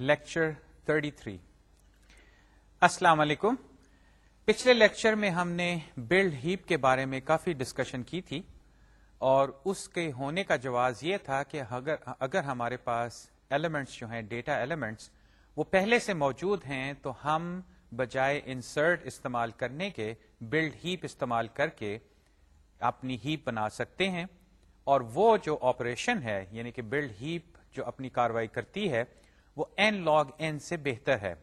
Lecture 33 السلام علیکم۔ پچھلے لیکچر میں ہم نے بلڈ ہیپ کے بارے میں کافی ڈسکشن کی تھی اور اس کے ہونے کا جواز یہ تھا کہ اگر اگر ہمارے پاس ایلیمنٹس جو ہیں ڈیٹا ایلیمنٹس وہ پہلے سے موجود ہیں تو ہم بجائے انسرٹ استعمال کرنے کے بلڈ ہیپ استعمال کر کے اپنی ہیپ بنا سکتے ہیں۔ اور وہ جو آپریشن ہے یعنی کہ بلڈ ہیپ جو اپنی کاروائی کرتی ہے وہ این لاگ این سے بہتر ہے۔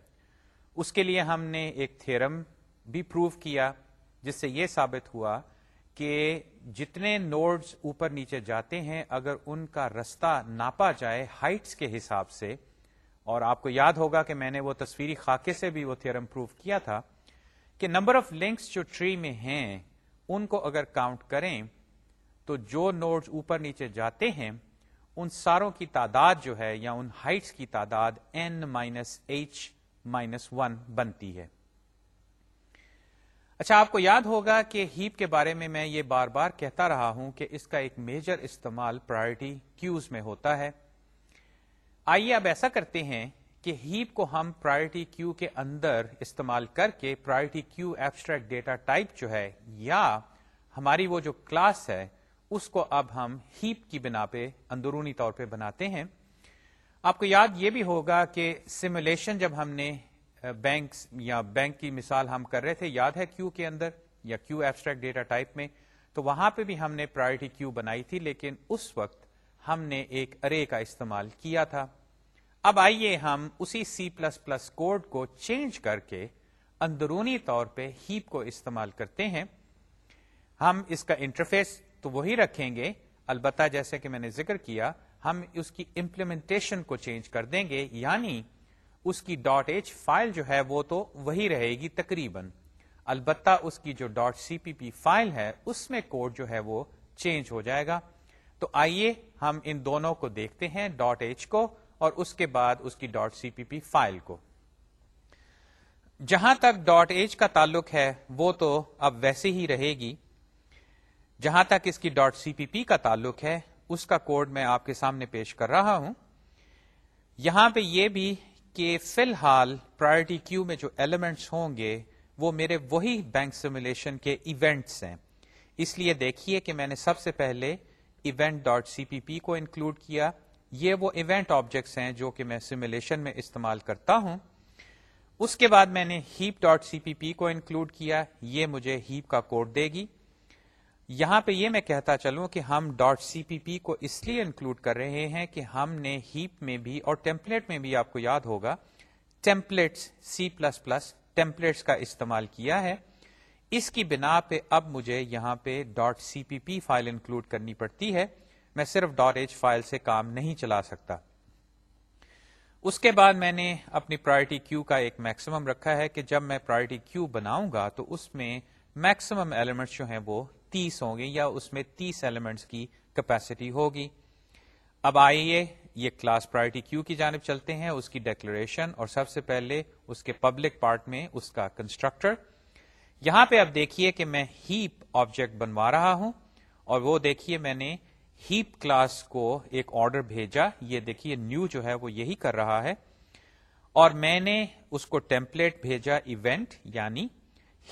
اس کے لیے ہم نے ایک تھرم بھی پروف کیا، جس سے یہ ثابت ہوا کہ جتنے نوڈز اوپر نیچے جاتے ہیں، اگر ان کا رستہ ناپا جائے ہائٹس کے حساب سے، اور آپ کو یاد ہوگا کہ میں نے وہ تصویری خاکے سے بھی وہ تھرم پروف کیا تھا کہ نمبر آف لنکس جو ٹری میں ہیں، ان کو اگر کاؤنٹ کریں تو جو نوڈز اوپر نیچے جاتے ہیں ان ساروں کی تعداد جو ہے یا ان ہائٹس کی تعداد N minus H minus one بنتی ہے۔ اچھا آپ کو یاد ہوگا کہ ہیپ کے بارے میں میں یہ بار بار کہتا رہا ہوں کہ اس کا ایک میجر استعمال پرائرٹی کیوز میں ہوتا ہے۔ آئیے اب ایسا کرتے ہیں کہ ہیپ کو ہم پرائرٹی کیو کے اندر استعمال کر کے priority queue abstract data type جو ہے یا ہماری وہ جو کلاس ہے اس کو اب ہم ہیپ کی بنا پہ، اندرونی طور پہ بناتے ہیں۔ آپ کو یاد یہ بھی ہوگا کہ سیمولیشن جب ہم نے بینکس یا بینک کی مثال ہم کر رہے تھے، یاد ہے کیو کے اندر یا کیو ایبسٹریکٹ ڈیٹا ٹائپ میں؟ تو وہاں پہ بھی ہم نے پرائرٹی کیو بنائی تھی، لیکن اس وقت ہم نے ایک ارے کا استعمال کیا تھا۔ اب آئیے ہم اسی سی پلس پلس کوڈ کو چینج کر کے اندرونی طور پہ ہیپ کو استعمال کرتے ہیں۔ ہم اس کا انٹرفیس تو وہی رکھیں گے۔ البتہ جیسے کہ میں نے ذکر کیا، ہم اس کی امپلیمنٹیشن کو چینج کر دیں گے یعنی اس کی ڈاٹ ایچ فائل جو ہے وہ تو وہی رہے گی تقریباً۔ البتہ اس کی جو dot C P P file ہے، اس میں کوڈ جو ہے وہ چینج ہو جائے گا۔ تو آئیے ہم ان دونوں کو دیکھتے ہیں ڈاٹ ایچ کو اور اس کے بعد اس کی dot C P P file کو۔ جہاں تک ڈاٹ ایچ کا تعلق ہے، وہ تو اب ویسے ہی رہے گی۔ جہاں تک اس کی ڈاٹ سی پی پی کا تعلق ہے، اس کا کوڈ میں آپ کے سامنے پیش کر رہا ہوں۔ یہاں پہ یہ بھی کہ فی الحال پرائرٹی کیو میں جو ایلیمنٹس ہوں گے، وہ میرے وہی بینک سیمولیشن کے ایونٹس ہیں۔ اس لیے دیکھیے کہ میں نے سب سے پہلے ایونٹ ڈاٹ سی پی پی کو انکلوڈ کیا۔ یہ وہ ایونٹ آبجیکٹس ہیں جو کہ میں سیمولیشن میں استعمال کرتا ہوں۔ اس کے بعد میں نے ہیپ ڈاٹ سی پی پی کو انکلوڈ کیا۔ یہ مجھے ہیپ کا کوڈ دے گی۔ یہاں پہ یہ میں کہتا چلوں کہ ہم ڈاٹ سی پی پی کو اس لیے انکلوڈ کر رہے ہیں کہ ہم نے ہیپ میں بھی اور ٹیمپلیٹ میں بھی آپ کو یاد ہوگا، templates C plus plus templates کا استعمال کیا ہے۔ اس کی بنا پہ اب مجھے یہاں پہ dot C P P file include کرنی پڑتی ہے۔ میں صرف ڈاٹ ایچ فائل سے کام نہیں چلا سکتا۔ اس کے بعد میں نے اپنی پرائرٹی کیو کا ایک میکسیمم رکھا ہے کہ جب میں پرائرٹی کیو بناؤں گا تو اس میں میکسیمم ایلیمنٹس جو ہیں وہ تیس ہوں گے یا اس میں تیس ایلیمنٹس کی کیپیسٹی ہوگی۔ اب آئیے یہ کلاس پرائرٹی کیو کی جانب چلتے ہیں، اس کی ڈیکلریشن اور سب سے پہلے اس کے پبلک پارٹ میں اس کا کنسٹرکٹر یہاں پہ اب دیکھیے کہ میں ہیپ آبجیکٹ بنوا رہا ہوں اور وہ دیکھیے میں نے ہیپ کلاس کو ایک آرڈر بھیجا۔ یہ دیکھیے نیو جو ہے وہ یہی کر رہا ہے۔ اور میں نے اس کو ٹیمپلیٹ بھیجا ایونٹ یعنی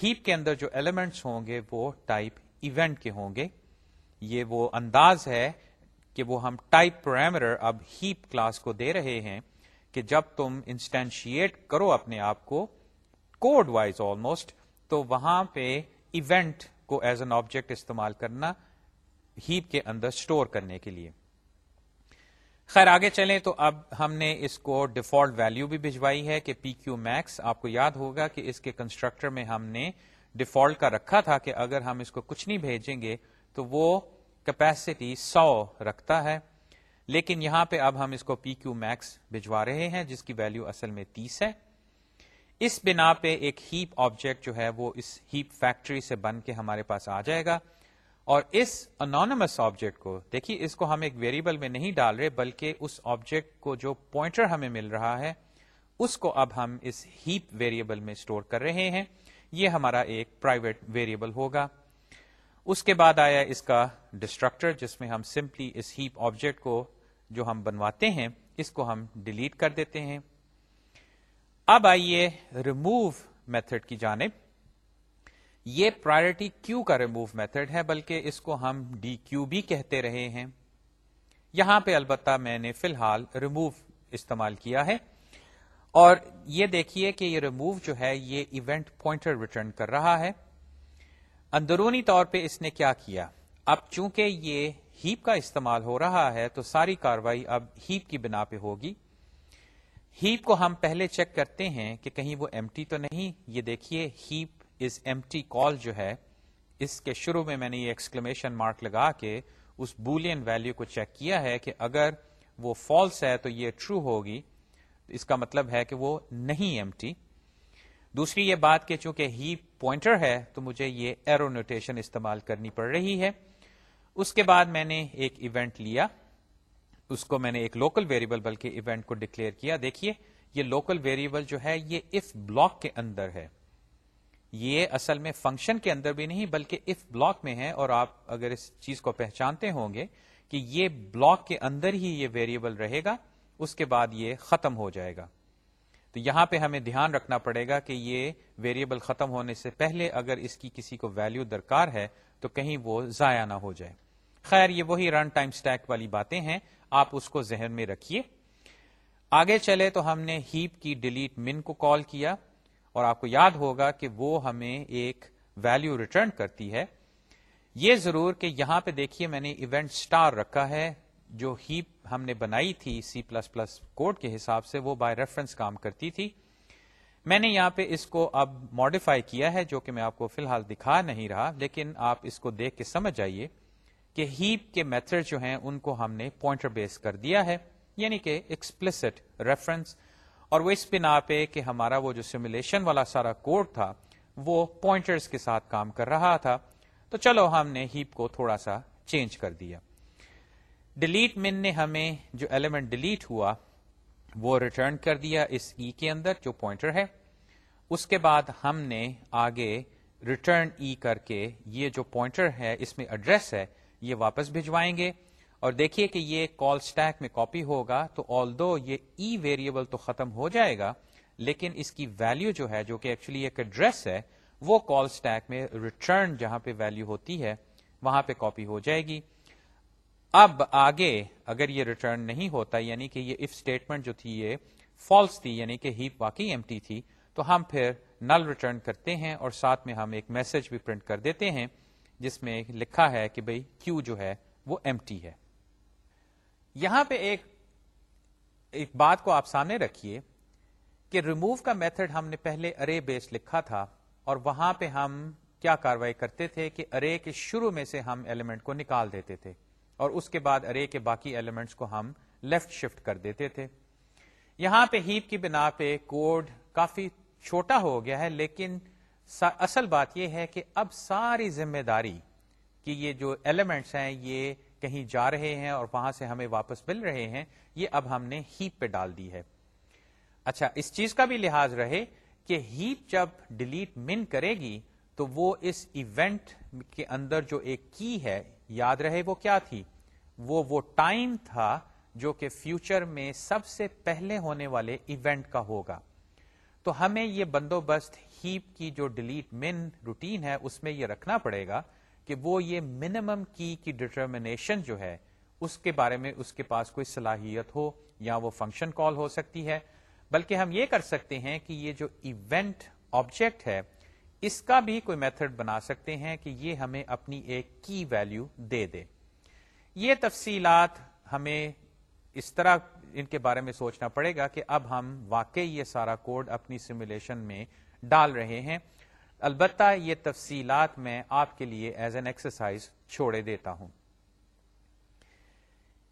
ہیپ کے اندر جو ایلیمنٹس ہوں گے وہ ٹائپ ایونٹ کے ہوں گے۔ یہ وہ انداز ہے کہ وہ ہم ٹائپ پرائمر اب ہیپ کلاس کو دے رہے ہیں کہ جب تم انسٹینشیٹ کرو اپنے آپ کو کوڈ وائز آلموسٹ تو وہاں پہ ایونٹ کو ایز این آبجیکٹ استعمال کرنا ہیپ کے اندر اسٹور کرنے کے لیے۔ خیر، آگے چلیں تو اب ہم نے اس کو ڈیفالٹ ویلو بھی بھجوائی ہے کہ پی کیو میکس، آپ کو یاد ہوگا کہ اس کے کنسٹرکٹر میں ہم نے ڈیفالٹ کا رکھا تھا کہ اگر ہم اس کو کچھ نہیں بھیجیں گے تو وہ کیپیسٹی سو رکھتا ہے۔ لیکن یہاں پہ اب ہم اس کو پی کیو میکس بھجوا رہے ہیں، جس کی ویلو اصل میں تیس ہے۔ اس بنا پہ ایک ہیپ آبجیکٹ جو ہے وہ اس ہیپ فیکٹری سے بن کے ہمارے پاس آ جائے گا۔ اور اس انانمس آبجیکٹ کو، دیکھیے، اس کو ہم ایک ویریبل میں نہیں ڈال رہے، بلکہ اس آبجیکٹ کو جو پوائنٹر ہمیں مل رہا ہے، اس کو اب ہم اس ہیپ ویریبل میں اسٹور کر رہے ہیں۔ یہ ہمارا ایک پرائیویٹ ویریبل ہوگا۔ اس کے بعد آیا اس کا ڈسٹرکٹر جس میں ہم سمپلی اس ہیپ آبجیکٹ کو جو ہم بنواتے ہیں، اس کو ہم ڈیلیٹ کر دیتے ہیں۔ اب آئیے ریموو میتھڈ کی جانب۔ یہ پرائرٹی کیو کا ریموو میتھڈ ہے، بلکہ اس کو ہم ڈی کیو بھی کہتے رہے ہیں۔ یہاں پہ البتہ میں نے فی الحال ریموو استعمال کیا ہے۔ اور یہ دیکھیے کہ یہ ریموو جو ہے یہ ایونٹ پوائنٹر ریٹرن کر رہا ہے۔ اندرونی طور پہ اس نے کیا کیا؟ اب چونکہ یہ ہیپ کا استعمال ہو رہا ہے تو ساری کاروائی اب ہیپ کی بنا پہ ہوگی۔ ہیپ کو ہم پہلے چیک کرتے ہیں کہ کہیں وہ ایم تو نہیں۔ یہ دیکھیے ہیپ از ایم کال جو ہے، اس کے شروع میں میں نے یہ ایکسکلمیشن مارک لگا کے اس بولین ویلو کو چیک کیا ہے کہ اگر وہ فالس ہے تو یہ ٹرو ہوگی۔ اس کا مطلب ہے کہ وہ نہیں ایم دوسری یہ بات کہ چونکہ ہی پوائنٹر ہے تو مجھے یہ ایرو نوٹیشن استعمال کرنی پڑ رہی ہے۔ اس کے بعد میں نے ایک ایونٹ لیا۔ اس کو میں نے ایک لوکل ویریبل بلکہ ایونٹ کو ڈکلیئر کیا۔ دیکھیے، یہ لوکل ویریبل جو ہے، یہ اف بلاک کے اندر ہے۔ یہ اصل میں فنکشن کے اندر بھی نہیں، بلکہ اف بلاک میں ہے۔ اور آپ اگر اس چیز کو پہچانتے ہوں گے کہ یہ بلاک کے اندر ہی یہ ویریبل رہے گا اس کے بعد یہ ختم ہو جائے گا۔ تو یہاں پہ ہمیں دھیان رکھنا پڑے گا کہ یہ ویریبل ختم ہونے سے پہلے اگر اس کی کسی کو ویلو درکار ہے تو کہیں وہ ضائع نہ ہو جائے۔ خیر، یہ وہی رن ٹائم سٹیک والی باتیں ہیں۔ آپ اس کو ذہن میں رکھیے۔ آگے چلے تو ہم نے ہیپ کی ڈیلیٹ من کو کال کیا اور آپ کو یاد ہوگا کہ وہ ہمیں ایک ویلو ریٹرن کرتی ہے۔ یہ ضرور کہ یہاں پہ دیکھیے میں نے ایونٹ سٹار رکھا ہے۔ جو ہیپ ہم نے بنائی تھی سی پلس پلس کوڈ کے حساب سے، وہ بائی ریفرنس کام کرتی تھی۔ میں نے یہاں پہ اس کو اب ماڈیفائی کیا ہے، جو کہ میں آپ کو فی الحال دکھا نہیں رہا، لیکن آپ اس کو دیکھ کے سمجھ جائیے کہ ہیپ کے میتھڈ جو ہیں، ان کو ہم نے پوائنٹر بیس کر دیا ہے یعنی کہ ایکسپلسٹ ریفرنس اور وہ اس بنا پہ کہ ہمارا وہ جو سیمولیشن والا سارا کوڈ تھا، وہ پوائنٹرز کے ساتھ کام کر رہا تھا۔ تو چلو، ہم نے ہیپ کو تھوڑا سا چینج کر دیا۔ ڈیلیٹ من نے ہمیں جو ایلیمنٹ ڈیلیٹ ہوا، وہ ریٹرن کر دیا اس ای e کے اندر جو پوائنٹر ہے۔ اس کے بعد ہم نے آگے ریٹرن ای e کر کے یہ جو پوائنٹر ہے، اس میں ایڈریس ہے، یہ واپس بھجوائیں گے۔ اور دیکھیے کہ یہ کال سٹیک میں کاپی ہوگا تو آل دو یہ ای e ویریبل تو ختم ہو جائے گا، لیکن اس کی ویلو جو ہے، جو کہ ایکچولی ایک ایڈریس ہے، وہ کال سٹیک میں ریٹرن جہاں پہ ویلو ہوتی ہے، وہاں پہ کاپی ہو جائے گی۔ اب آگے اگر یہ ریٹرن نہیں ہوتا یعنی کہ یہ اف اسٹیٹمنٹ جو تھی یہ فالس تھی یعنی کہ ہیپ واقعی ایم تھی، تو ہم پھر نل ریٹرن کرتے ہیں اور ساتھ میں ہم ایک میسج بھی پرنٹ کر دیتے ہیں، جس میں لکھا ہے کہ بھائی کیو جو ہے وہ ایم ہے۔ یہاں پہ ایک ایک بات کو آپ سامنے رکھیے کہ ریموو کا میتھڈ ہم نے پہلے ارے بیس لکھا تھا اور وہاں پہ ہم کیا کاروائی کرتے تھے کہ ارے کے شروع میں سے ہم ایلیمنٹ کو نکال دیتے تھے۔ اور اس کے بعد ارے کے باقی ایلیمنٹس کو ہم لیفٹ شفٹ کر دیتے تھے۔ یہاں پہ ہیپ کی بنا پہ کوڈ کافی چھوٹا ہو گیا ہے، لیکن اصل بات یہ ہے کہ اب ساری ذمہ داری کہ یہ جو ایلیمنٹس ہیں، یہ کہیں جا رہے ہیں اور وہاں سے ہمیں واپس مل رہے ہیں، یہ اب ہم نے ہیپ پہ ڈال دی ہے۔ اچھا اس چیز کا بھی لحاظ رہے کہ ہیپ جب ڈیلیٹ من کرے گی، تو وہ اس ایونٹ کے اندر جو ایک کی ہے یاد رہے وہ کیا تھی؟ وہ وہ ٹائم تھا جو کہ فیوچر میں سب سے پہلے ہونے والے ایونٹ کا ہوگا۔ تو ہمیں یہ بندوبست ہیپ کی جو ڈیلیٹ من روٹین ہے، اس میں یہ رکھنا پڑے گا کہ وہ یہ منیمم کی کی ڈٹرمنیشن جو ہے، اس کے بارے میں اس کے پاس کوئی صلاحیت ہو یا وہ فنکشن کال ہو سکتی ہے۔ بلکہ ہم یہ کر سکتے ہیں کہ یہ جو ایونٹ آبجیکٹ ہے اس کا بھی کوئی میتھڈ بنا سکتے ہیں کہ یہ ہمیں اپنی ایک کی ویلو دے دے۔ یہ تفصیلات ہمیں اس طرح ان کے بارے میں سوچنا پڑے گا کہ اب ہم واقعی یہ سارا کوڈ اپنی سیمولیشن میں ڈال رہے ہیں۔ البتہ یہ تفصیلات میں آپ کے لیے ایز این ایکسرسائز چھوڑے دیتا ہوں۔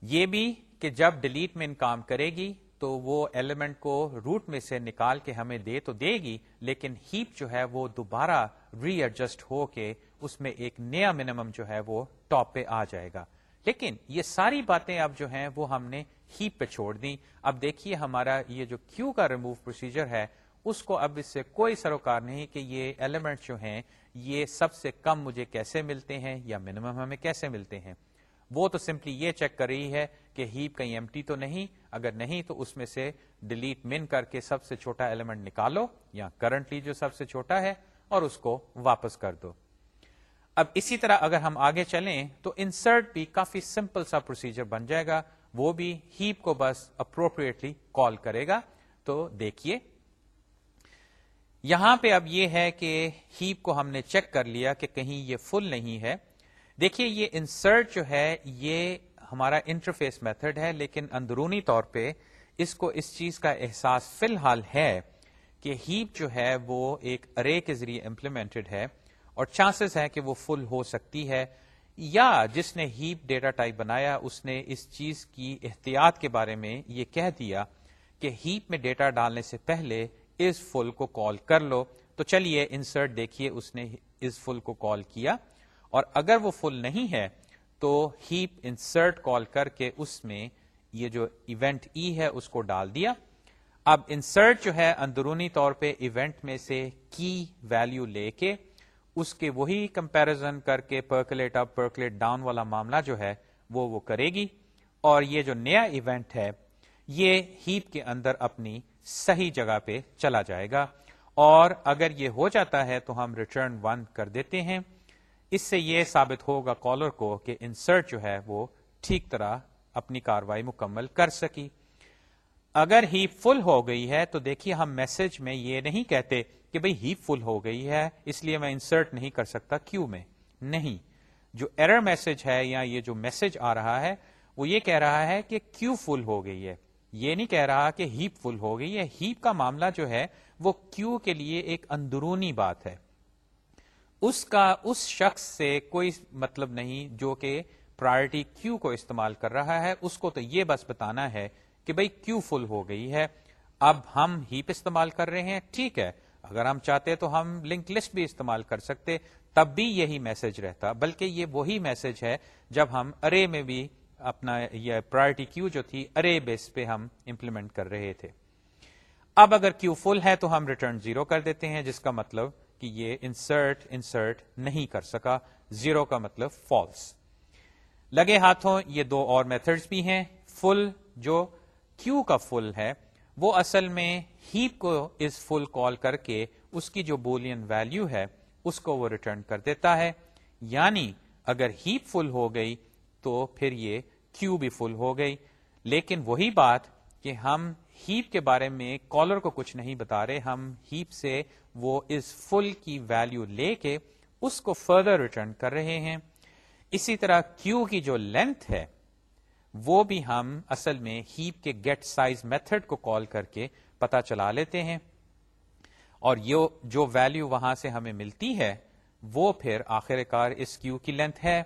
یہ بھی کہ جب ڈیلیٹ میں ان کام کرے گی تو وہ ایلیمنٹ کو روٹ میں سے نکال کے ہمیں دے تو دے گی، لیکن ہیپ جو ہے وہ دوبارہ ری ایڈجسٹ ہو کے اس میں ایک نیا منیمم جو ہے وہ ٹاپ پہ آ جائے گا۔ لیکن یہ ساری باتیں اب جو ہیں وہ ہم نے ہیپ پہ چھوڑ دی اب دیکھیے ہمارا یہ جو کیو کا ریموو پروسیجر ہے، اس کو اب اس سے کوئی سروکار نہیں کہ یہ ایلیمنٹ جو ہیں، یہ سب سے کم مجھے کیسے ملتے ہیں یا منیمم ہمیں کیسے ملتے ہیں۔ وہ تو سمپلی یہ چیک کر رہی ہے کہ ہیپ کہیں ایم تو نہیں، اگر نہیں تو اس میں سے ڈیلیٹ من کر کے سب سے چھوٹا ایلیمنٹ نکالو، یا کرنٹلی جو سب سے چھوٹا ہے، اور اس کو واپس کر دو۔ اب اسی طرح اگر ہم آگے چلیں تو انسرٹ بھی کافی سمپل سا پروسیجر بن جائے گا۔ وہ بھی ہیپ کو بس اپروپریٹلی کال کرے گا۔ تو دیکھیے۔ یہاں پہ اب یہ ہے کہ ہیپ کو ہم نے چیک کر لیا کہ کہیں یہ فل نہیں ہے۔ دیکھیے یہ انسرٹ جو ہے، یہ ہمارا انٹرفیس میتھڈ ہے، لیکن اندرونی طور پہ اس کو اس چیز کا احساس فی الحال ہے کہ ہیپ جو ہے وہ ایک ارے کے ذریعے امپلیمنٹڈ ہے اور چانسز ہے کہ وہ فل ہو سکتی ہے۔ یا جس نے ہیپ ڈیٹا ٹائپ بنایا، اس نے اس چیز کی احتیاط کے بارے میں یہ کہہ دیا کہ ہیپ میں ڈیٹا ڈالنے سے پہلے اس فل کو کال کر لو۔ تو چلیے انسرٹ دیکھیے، اس نے اس فل کو کال کیا۔ اور اگر وہ فل نہیں ہے تو ہیپ انسرٹ کال کر کے اس میں یہ جو ایونٹ ای e ہے اس کو ڈال دیا۔ اب انسرٹ جو ہے اندرونی طور پہ ایونٹ میں سے کی ویلو لے کے اس کے وہی کمپیرزن کر کے پرکلیٹ اپ پرکلیٹ ڈاؤن والا معاملہ جو ہے وہ وہ کرے گی۔ اور یہ جو نیا ایونٹ ہے یہ ہیپ کے اندر اپنی صحیح جگہ پہ چلا جائے گا۔ اور اگر یہ ہو جاتا ہے تو ہم ریٹرن ون کر دیتے ہیں۔ اس سے یہ ثابت ہوگا کالر کو کہ انسرٹ جو ہے وہ ٹھیک طرح اپنی کاروائی مکمل کر سکی۔ اگر ہی فل ہو گئی ہے تو دیکھیے ہم میسج میں یہ نہیں کہتے کہ بھئی ہیپ فل ہو گئی ہے، اس لیے میں انسرٹ نہیں کر سکتا کیوں میں؟ نہیں۔ جو ایرر میسج ہے یا یہ جو میسج آ رہا ہے، وہ یہ کہہ رہا ہے کہ کیوں فل ہو گئی ہے۔ یہ نہیں کہہ رہا کہ ہیپ فل ہو گئی ہے۔ ہیپ کا معاملہ جو ہے وہ کیو کے لیے ایک اندرونی بات ہے۔ اس کا اس شخص سے کوئی مطلب نہیں جو کہ پرائرٹی کیو کو استعمال کر رہا ہے۔ اس کو تو یہ بس بتانا ہے کہ بھئی کیو فل ہو گئی ہے۔ اب ہم ہیپ استعمال کر رہے ہیں۔ ٹھیک ہے۔ اگر ہم چاہتے تو ہم لنک لسٹ بھی استعمال کر سکتے۔ تب بھی یہی میسج رہتا۔ بلکہ یہ وہی میسج ہے جب ہم ارے میں بھی اپنا یہ پرائرٹی کیو جو تھی ارے بیس پہ ہم امپلیمنٹ کر رہے تھے۔ اب اگر کیو فل ہے تو ہم ریٹرن زیرو کر دیتے ہیں، جس کا مطلب کہ یہ انسرٹ انسرٹ نہیں کر سکا. زیرو کا مطلب فالس لگے ہاتھوں یہ دو اور میتھڈز بھی ہیں. فل جو کیو کا فل ہے، وہ اصل میں ہیپ کو اس فل کال کر کے اس کی جو بولین ویلو ہے، اس کو وہ ریٹرن کر دیتا ہے. یعنی اگر ہیپ فل ہو گئی تو پھر یہ کیو بھی فل ہو گئی. لیکن وہی بات کہ ہم ہیپ کے بارے میں کالر کو کچھ نہیں بتا رہے، ہم ہیپ سے وہ اس فل کی ویلو لے کے اس کو فردر ریٹرن کر رہے ہیں۔ اسی طرح کیو کی جو لینتھ ہے، وہ بھی ہم اصل میں ہیپ کے گیٹ سائز میتھڈ کو کال کر کے پتا چلا لیتے ہیں۔ اور یہ جو ویلو وہاں سے ہمیں ملتی ہے، وہ پھر آخر کار اس کیو کی لینتھ ہے،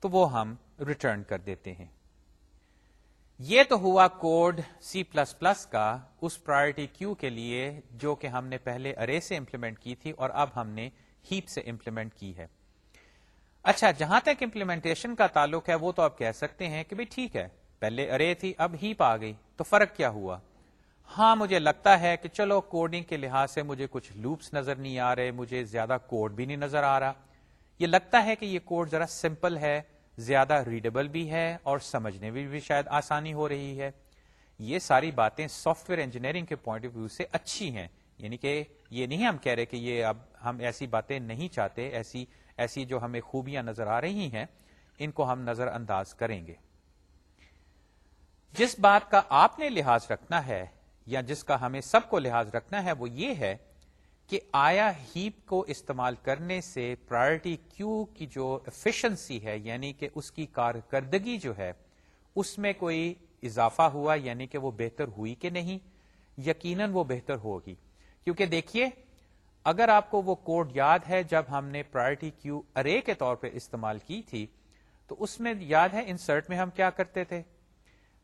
تو وہ ہم ریٹرن کر دیتے ہیں۔ یہ تو ہوا کوڈ سی پلس پلس کا اس پرائرٹی کیو کے لیے جو کہ ہم نے پہلے ارے سے امپلیمنٹ کی تھی اور اب ہم نے ہیپ سے امپلیمنٹ کی ہے۔ اچھا جہاں تک امپلیمنٹیشن کا تعلق ہے وہ تو آپ کہہ سکتے ہیں کہ بھائی ٹھیک ہے، پہلے ارے تھی، اب ہیپ آ گئی، تو فرق کیا ہوا؟ ہاں مجھے لگتا ہے کہ چلو کوڈنگ کے لحاظ سے مجھے کچھ لوپس نظر نہیں آ رہے، مجھے زیادہ کوڈ بھی نہیں نظر آ رہا۔ یہ لگتا ہے کہ یہ کوڈ ذرا سمپل ہے زیادہ ریڈیبل بھی ہے اور سمجھنے میں بھی شاید آسانی ہو رہی ہے۔ یہ ساری باتیں سافٹ ویئر انجینئرنگ کے پوائنٹ آف ویو سے اچھی ہیں۔ یعنی کہ یہ نہیں ہم کہہ رہے کہ یہ اب ہم ایسی باتیں نہیں چاہتے، ایسی ایسی جو ہمیں خوبیاں نظر آ رہی ہیں، ان کو ہم نظر انداز کریں گے۔ جس بات کا آپ نے لحاظ رکھنا ہے یا جس کا ہمیں سب کو لحاظ رکھنا ہے وہ یہ ہے کہ آیا ہیپ کو استعمال کرنے سے پرائرٹی کیو کی جو افیشنسی ہے یعنی کہ اس کی کارکردگی جو ہے، اس میں کوئی اضافہ ہوا یعنی کہ وہ بہتر ہوئی کہ نہیں؟ یقیناً وہ بہتر ہوگی۔ کیونکہ دیکھیے، اگر آپ کو وہ کوڈ یاد ہے، جب ہم نے پرائرٹی کیو ارے کے طور پہ استعمال کی تھی، تو اس میں یاد ہے انسرٹ میں ہم کیا کرتے تھے؟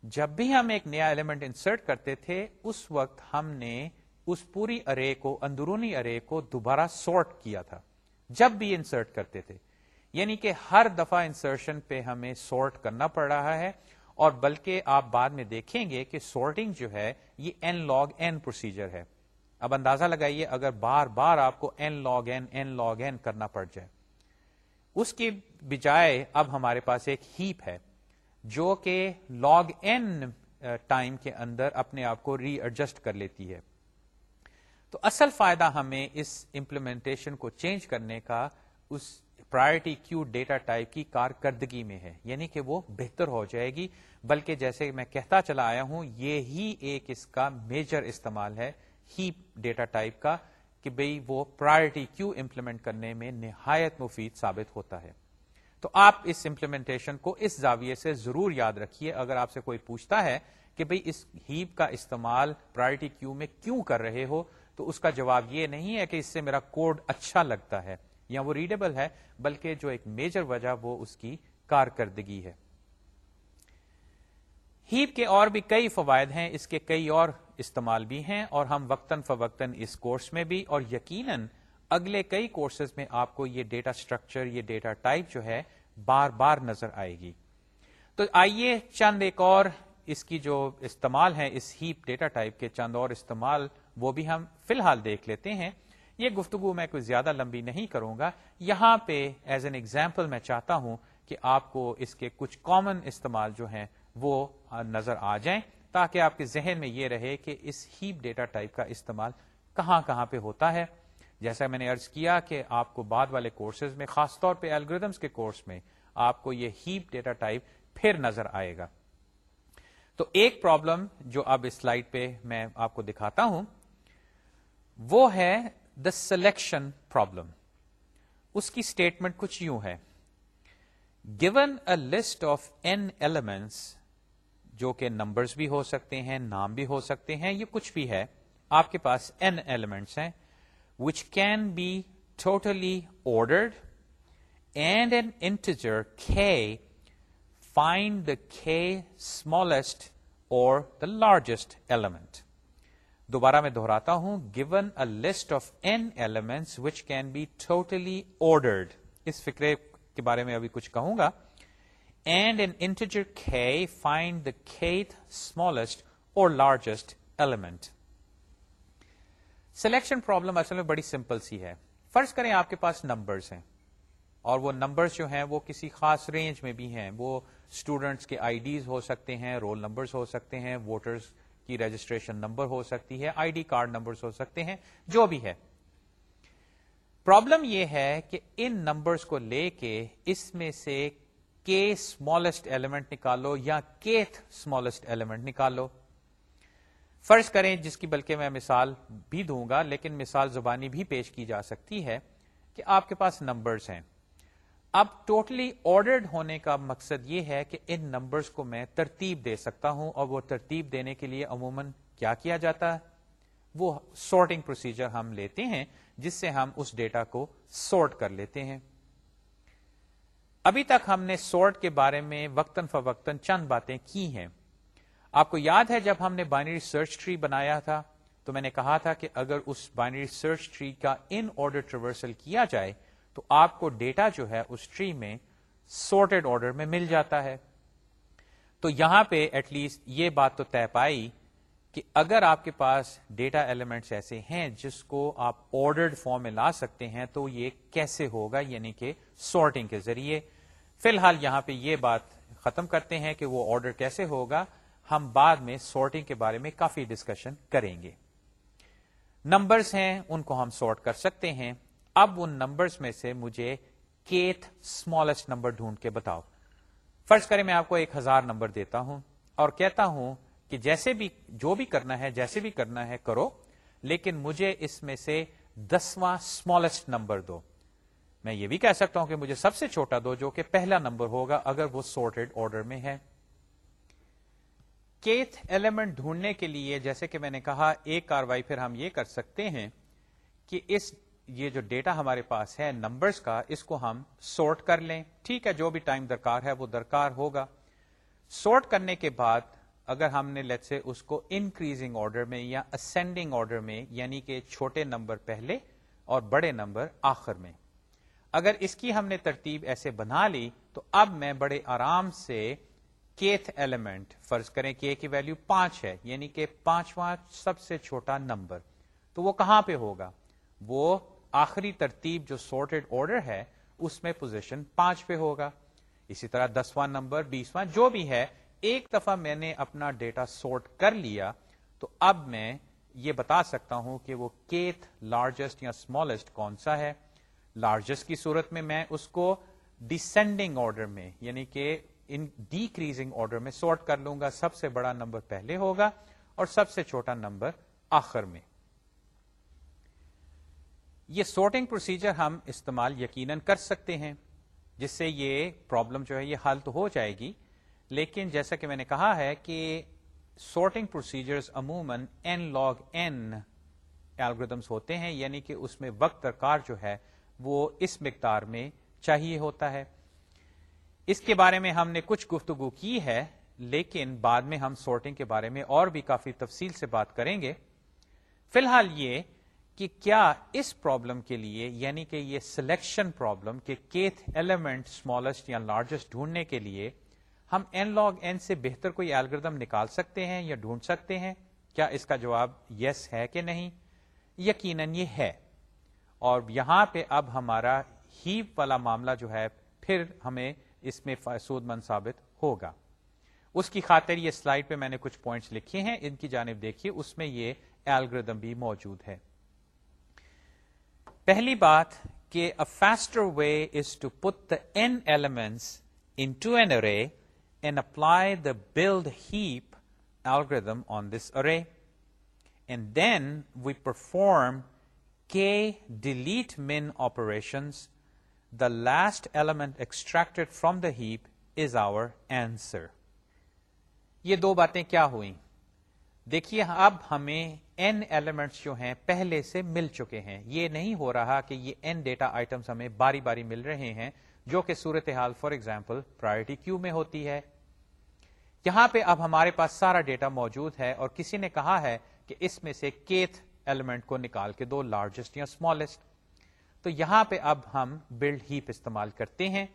جب بھی ہم ایک نیا ایلیمنٹ انسرٹ کرتے تھے، اس وقت ہم نے اس پوری ارے کو، اندرونی ارے کو دوبارہ سارٹ کیا تھا، جب بھی انسرٹ کرتے تھے۔ یعنی کہ ہر دفعہ انسرشن پہ ہمیں سارٹ کرنا پڑ رہا ہے اور بلکہ آپ بعد میں دیکھیں گے کہ سارٹنگ جو ہے، یہ این لاگ این پروسیجر ہے۔ اب اندازہ لگائیے اگر بار بار آپ کو N log N N log N کرنا پڑ جائے۔ اس کی بجائے اب ہمارے پاس ایک ہیپ ہے، جو کہ لاگ این ٹائم کے اندر اپنے آپ کو ری ایڈجسٹ کر لیتی ہے۔ تو اصل فائدہ ہمیں اس امپلیمنٹیشن کو چینج کرنے کا اس پرائرٹی کیو ڈیٹا ٹائپ کی کارکردگی میں ہے۔ یعنی کہ وہ بہتر ہو جائے گی۔ بلکہ جیسے میں کہتا چلا آیا ہوں، یہ ہی ایک اس کا میجر استعمال ہے ہیپ ڈیٹا ٹائپ کا، کہ بھئی وہ پرائرٹی کیو امپلیمنٹ کرنے میں نہایت مفید ثابت ہوتا ہے۔ تو آپ اس امپلیمنٹیشن کو اس زاویے سے ضرور یاد رکھیے۔ اگر آپ سے کوئی پوچھتا ہے کہ بھئی اس ہیپ کا استعمال پرائرٹی کیو میں کیوں کر رہے ہو تو اس کا جواب یہ نہیں ہے کہ اس سے میرا کوڈ اچھا لگتا ہے یا وہ ریڈیبل ہے، بلکہ جو ایک میجر وجہ وہ اس کی کارکردگی ہے۔ ہیپ کے اور بھی کئی فوائد ہیں، اس کے کئی اور استعمال بھی ہیں اور ہم وقتاً فوقتاً اس کورس میں بھی، اور یقیناً اگلے کئی کورسز میں آپ کو یہ ڈیٹا اسٹرکچر یہ ڈیٹا ٹائپ جو ہے، بار بار نظر آئے گی۔ تو آئیے چند ایک اور اس کی جو استعمال ہے اس ہیپ ڈیٹا ٹائپ کے چند اور استعمال وہ بھی ہم فی الحال دیکھ لیتے ہیں۔ یہ گفتگو میں کوئی زیادہ لمبی نہیں کروں گا۔ یہاں پہ ایز این ایگزامپل میں چاہتا ہوں کہ آپ کو اس کے کچھ کامن استعمال جو ہیں وہ نظر آ جائیں تاکہ آپ کے ذہن میں یہ رہے کہ اس ہیپ ڈیٹا ٹائپ کا استعمال کہاں کہاں پہ ہوتا ہے۔ جیسا میں نے ارض کیا کہ آپ کو بعد والے کورسز میں خاص طور پہ الگریدمس کے کورس میں آپ کو یہ ہیپ ڈیٹا ٹائپ پھر نظر آئے گا۔ تو ایک پرابلم جو اب اس سلائڈ پہ میں آپ کو دکھاتا ہوں وہ ہے دا سلیکشن پرابلم اس کی اسٹیٹمنٹ کچھ یوں ہے. Given a list of N elements جو کہ نمبرز بھی ہو سکتے ہیں، نام بھی ہو سکتے ہیں، یہ کچھ بھی ہے، آپ کے پاس این ایلیمنٹس ہیں which can be totally ordered and n integer k find the k smallest or the largest element دوبارہ میں دہراتا ہوں given a list of n elements which can be totally ordered. اس فکرے کے بارے میں ابھی کچھ کہوں گا۔ And n integer k find the kth smallest or largest element selection problem اصل میں بڑی سمپل سی ہے۔ فرض کریں آپ کے پاس نمبرز ہیں۔ اور وہ نمبرز جو ہیں وہ کسی خاص رینج میں بھی ہیں۔ وہ اسٹوڈنٹس کے آئی ڈیز ہو سکتے ہیں رول نمبرز ہو سکتے ہیں ووٹرز کی رجسٹریشن نمبر ہو سکتی ہے آئی ڈی کارڈ نمبرز ہو سکتے ہیں، جو بھی ہے۔ پرابلم یہ ہے کہ ان نمبرز کو لے کے اس میں سے کے اسمالسٹ ایلیمنٹ نکالو یا کیتھ اسمالسٹ ایلیمنٹ نکالو۔ فرض کریں جس کی بلکہ میں مثال بھی دوں گا، لیکن مثال زبانی بھی پیش کی جا سکتی ہے کہ آپ کے پاس نمبرز ہیں۔ اب ٹوٹلی آرڈرڈ ہونے کا مقصد یہ ہے کہ ان نمبرز کو میں ترتیب دے سکتا ہوں اور وہ ترتیب دینے کے لیے عموماً کیا کیا جاتا ہے؟ وہ سارٹنگ پروسیجر ہم لیتے ہیں جس سے ہم اس ڈیٹا کو سارٹ کر لیتے ہیں۔ ابھی تک ہم نے سارٹ کے بارے میں وقتاً فوقتاً چند باتیں کی ہیں۔ آپ کو یاد ہے جب ہم نے بائنری سرچ ٹری بنایا تھا، تو میں نے کہا تھا کہ اگر اس بائنری سرچ ٹری کا ان آرڈر ٹریورسل کیا جائے تو آپ کو ڈیٹا جو ہے اس ٹری میں سورٹڈ آرڈر میں مل جاتا ہے۔ تو یہاں پہ ایٹ لیسٹ یہ بات تو طے پائی کہ اگر آپ کے پاس ڈیٹا ایلیمنٹس ایسے ہیں جس کو آپ آرڈرڈ فارم میں لا سکتے ہیں تو یہ کیسے ہوگا؟ یعنی کہ سارٹنگ کے ذریعے۔ فی الحال یہاں پہ یہ بات ختم کرتے ہیں کہ وہ آرڈر کیسے ہوگا۔ ہم بعد میں سارٹنگ کے بارے میں کافی ڈسکشن کریں گے۔ نمبرز ہیں، ان کو ہم سارٹ کر سکتے ہیں۔ اب ان نمبرز میں سے مجھے کیتھ اسمالسٹ نمبر ڈھونڈ کے بتاؤ۔ فرض کریں میں آپ کو ایک ہزار نمبر دیتا ہوں اور کہتا ہوں کہ جیسے بھی جو بھی کرنا ہے، جیسے بھی کرنا ہے، کرو، لیکن مجھے اس میں سے دسواں اسمالسٹ نمبر دو۔ میں یہ بھی کہہ سکتا ہوں کہ مجھے سب سے چھوٹا دو جو کہ پہلا نمبر ہوگا اگر وہ سورٹڈ آرڈر میں ہے۔ کیتھ ایلیمنٹ ڈھونڈنے کے لیے جیسے کہ میں نے کہا، ایک کاروائی پھر ہم یہ کر سکتے ہیں کہ اس یہ جو ڈیٹا ہمارے پاس ہے نمبرز کا، اس کو ہم سورٹ کر لیں۔ ٹھیک ہے، جو بھی ٹائم درکار ہے وہ درکار ہوگا۔ سورٹ کرنے کے بعد اگر ہم نے لیٹ سے اس کو انکریزنگ آرڈر میں یا اسینڈنگ آرڈر میں یعنی کہ چھوٹے نمبر پہلے اور بڑے نمبر آخر میں۔ اگر اس کی ہم نے ترتیب ایسے بنا لی، تو اب میں بڑے آرام سے کیتھ ایلیمنٹ فرض کریں کہ کی ویلو پانچ ہے یعنی کہ پانچواں سب سے چھوٹا نمبر۔ تو وہ کہاں پہ ہوگا؟ وہ آخری ترتیب جو سورٹڈ آرڈر ہے، اس میں پوزیشن پانچ پہ ہوگا۔ اسی طرح دسواں نمبر، بیسواں، جو بھی ہے، ایک دفعہ میں نے اپنا ڈیٹا سورٹ کر لیا، تو اب میں یہ بتا سکتا ہوں کہ وہ کیتھ لارجسٹ یا اسمالسٹ کون سا ہے۔ لارجسٹ کی صورت میں میں اس کو ڈسینڈنگ آرڈر میں یعنی کہ ان ڈیکریزنگ آرڈر میں سورٹ کر لوں گا۔ سب سے بڑا نمبر پہلے ہوگا اور سب سے چھوٹا نمبر آخر میں۔ یہ سورٹنگ پروسیجر ہم استعمال یقیناً کر سکتے ہیں، جس سے یہ پرابلم جو ہے یہ حل تو ہو جائے گی۔ لیکن جیسا کہ میں نے کہا ہے کہ سورٹنگ پروسیجرز عموماً این لاگ این الگریدمس ہوتے ہیں یعنی کہ اس میں وقت درکار جو ہے وہ اس مقدار میں چاہیے ہوتا ہے۔ اس کے بارے میں ہم نے کچھ گفتگو کی ہے، لیکن بعد میں ہم سورٹنگ کے بارے میں اور بھی کافی تفصیل سے بات کریں گے۔ فی الحال یہ کہ کیا اس پرابلم کے لیے یعنی کہ یہ سلیکشن پرابلم کہ کیتھ ایلیمنٹ اسمالسٹ یا لارجسٹ ڈھونڈنے کے لیے ہم این لاگ این سے بہتر کوئی الگردم نکال سکتے ہیں یا ڈھونڈ سکتے ہیں؟ کیا اس کا جواب یس yes ہے کہ نہیں؟ یقیناً یہ ہے۔ اور یہاں پہ اب ہمارا ہیپ والا معاملہ جو ہے، پھر ہمیں اس میں سود مند ثابت ہوگا۔ اس کی خاطر یہ سلائڈ پہ میں نے کچھ پوائنٹس لکھے ہیں، ان کی جانب دیکھیے، اس میں یہ ایلگردم بھی موجود ہے۔ پہلی بات کہ faster way is to put the N elements into an array and apply the build heap algorithm on this array and then we perform K delete min operations the last element extracted from the heap is our answer یہ دو باتیں کیا ہوئی دیکھیے، اب ہمیں N elements جو ہیں پہلے سے مل چکے ہیں۔ یہ نہیں ہو رہا کہ یہ این ڈیٹا آئٹمس ہمیں باری باری مل رہے ہیں، جو کہ صورتحال فار ایگزامپل پرائرٹی کیو میں ہوتی ہے۔ یہاں پہ اب ہمارے پاس سارا ڈیٹا موجود ہے اور کسی نے کہا ہے کہ اس میں سے کیتھ ایلیمنٹ کو نکال کے دو لارجسٹ یا اسمالسٹ تو یہاں پہ اب ہم بلڈ ہیپ استعمال کرتے ہیں۔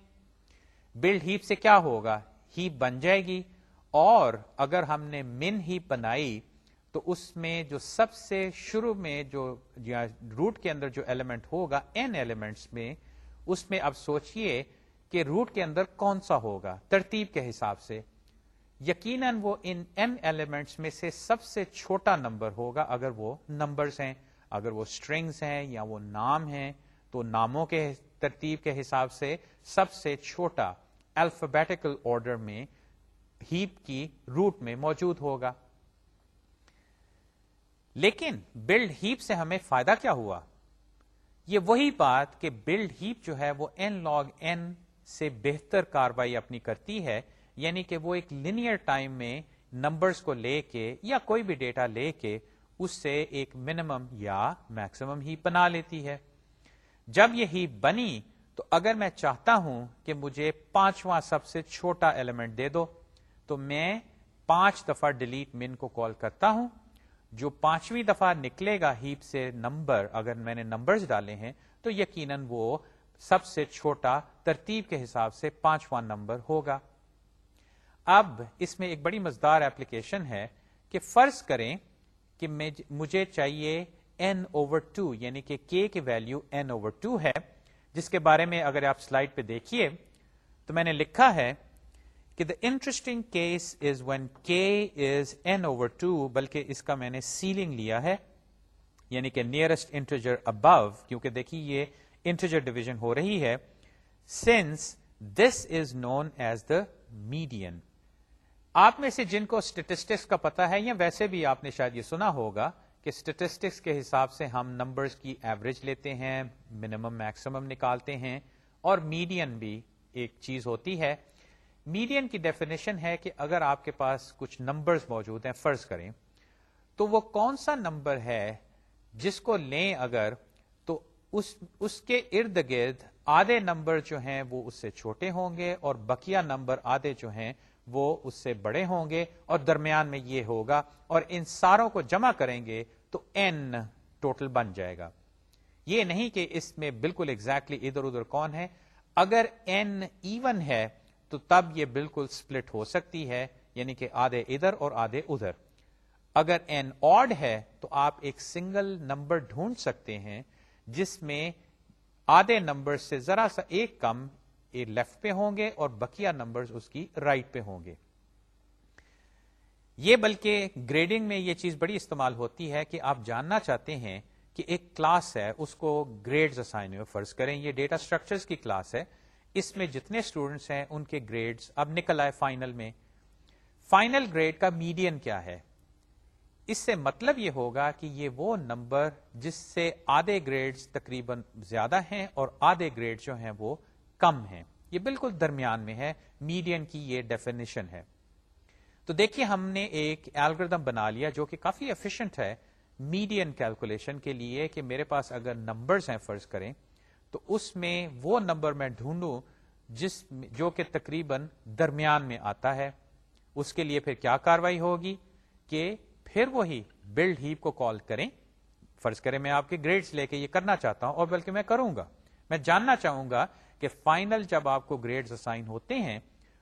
بلڈ ہیپ سے کیا ہوگا؟ ہیپ بن جائے گی اور اگر ہم نے من ہیپ بنائی تو اس میں جو سب سے شروع میں جو یا روٹ کے اندر جو ایلیمنٹ ہوگا این ایلیمنٹس میں، اس میں اب سوچئے کہ روٹ کے اندر کون سا ہوگا، ترتیب کے حساب سے۔ یقیناً وہ ان این ایلیمنٹس میں سے سب سے چھوٹا نمبر ہوگا اگر وہ نمبرز ہیں، اگر وہ اسٹرنگس ہیں یا وہ نام ہیں، تو ناموں کے ترتیب کے حساب سے سب سے چھوٹا الفابیٹیکل آرڈر میں ہیپ کی روٹ میں موجود ہوگا۔ لیکن بلڈ ہیپ سے ہمیں فائدہ کیا ہوا؟ یہ وہی بات کہ بلڈ ہیپ جو ہے وہ این لاگ این سے بہتر کاروائی اپنی کرتی ہے یعنی کہ وہ ایک لینئر ٹائم میں نمبرز کو لے کے یا کوئی بھی ڈیٹا لے کے اس سے ایک منیمم یا میکسیمم ہیپ بنا لیتی ہے۔ جب یہ ہیپ بنی تو اگر میں چاہتا ہوں کہ مجھے پانچواں سب سے چھوٹا ایلیمنٹ دے دو، تو میں پانچ دفعہ ڈیلیٹ من کو کال کرتا ہوں۔ جو پانچویں دفعہ نکلے گا ہیپ سے نمبر، اگر میں نے نمبرز ڈالے ہیں، تو یقیناً وہ سب سے چھوٹا ترتیب کے حساب سے پانچواں نمبر ہوگا۔ اب اس میں ایک بڑی مزدار ایپلیکیشن ہے کہ فرض کریں کہ مجھے چاہیے این اوور ٹو یعنی کہ کے کی ویلو این اوور ٹو ہے، جس کے بارے میں اگر آپ سلائڈ پہ دیکھیے، تو میں نے لکھا ہے کہ the interesting case is when K is N over to بلکہ اس کا میں نے سیلنگ لیا ہے یعنی کہ نیئرسٹ انٹرجر ابو کیونکہ دیکھیے یہ انٹرجر ڈویژن ہو رہی ہے since this is known as the median آپ میں سے جن کو اسٹیٹسٹکس کا پتا ہے، یا ویسے بھی آپ نے شاید یہ سنا ہوگا کہ اسٹیٹسٹکس کے حساب سے ہم نمبرز کی ایوریج لیتے ہیں منیمم میکسیمم نکالتے ہیں، اور میڈین بھی ایک چیز ہوتی ہے۔ میڈین کی ڈیفینیشن ہے کہ اگر آپ کے پاس کچھ نمبرز موجود ہیں، فرض کریں، تو وہ کون سا نمبر ہے جس کو لیں اگر تو اس اس کے ارد گرد آدھے نمبر جو ہیں وہ اس سے چھوٹے ہوں گے اور بکیا نمبر آدھے جو ہیں وہ اس سے بڑے ہوں گے اور درمیان میں یہ ہوگا اور ان ساروں کو جمع کریں گے تو این ٹوٹل بن جائے گا۔ یہ نہیں کہ اس میں بالکل ایگزیکٹلی exactly ادھر ادھر کون ہے۔ اگر این ایون ہے تو تب یہ بالکل سپلٹ ہو سکتی ہے یعنی کہ آدھے ادھر اور آدھے ادھر۔ اگر این آڈ ہے تو آپ ایک سنگل نمبر ڈھونڈ سکتے ہیں، جس میں آدھے نمبر سے ذرا سا ایک کم لیفٹ پہ ہوں گے اور بکیا نمبرز اس کی رائٹ right پہ ہوں گے۔ یہ بلکہ گریڈنگ میں یہ چیز بڑی استعمال ہوتی ہے کہ آپ جاننا چاہتے ہیں کہ ایک کلاس ہے، اس کو گریڈز اسائن ہوئے فرض کریں۔ یہ ڈیٹا اسٹرکچرز کی کلاس ہے۔ اس میں جتنے اسٹوڈنٹس ہیں، ان کے گریڈز اب نکل آئے فائنل میں۔ فائنل گریڈ کا میڈین کیا ہے؟ اس سے مطلب یہ ہوگا کہ یہ وہ نمبر جس سے آدھے گریڈز تقریباً زیادہ ہیں اور آدھے گریڈ جو ہیں وہ کم ہیں۔ یہ بالکل درمیان میں ہے۔ میڈین کی یہ ڈیفینیشن ہے۔ تو دیکھیے، ہم نے ایک الگریدم بنا لیا جو کہ کافی ایفیشنٹ ہے۔ میڈین کیلکولیشن کے لیے کہ میرے پاس اگر نمبرز ہیں، فرض کریں تو اس میں وہ نمبر میں ڈھونڈوں جس جو کہ تقریباً درمیان میں آتا ہے۔ اس کے لیے پھر کیا کاروائی ہوگی کہ پھر وہی بلڈ ہیپ کو کال کریں۔ فرض کریں میں آپ کے گریڈز لے کے یہ کرنا چاہتا ہوں اور بلکہ میں کروں گا۔ میں جاننا چاہوں گا کہ فائنل جب آپ کو گریڈز اسائن ہوتے ہیں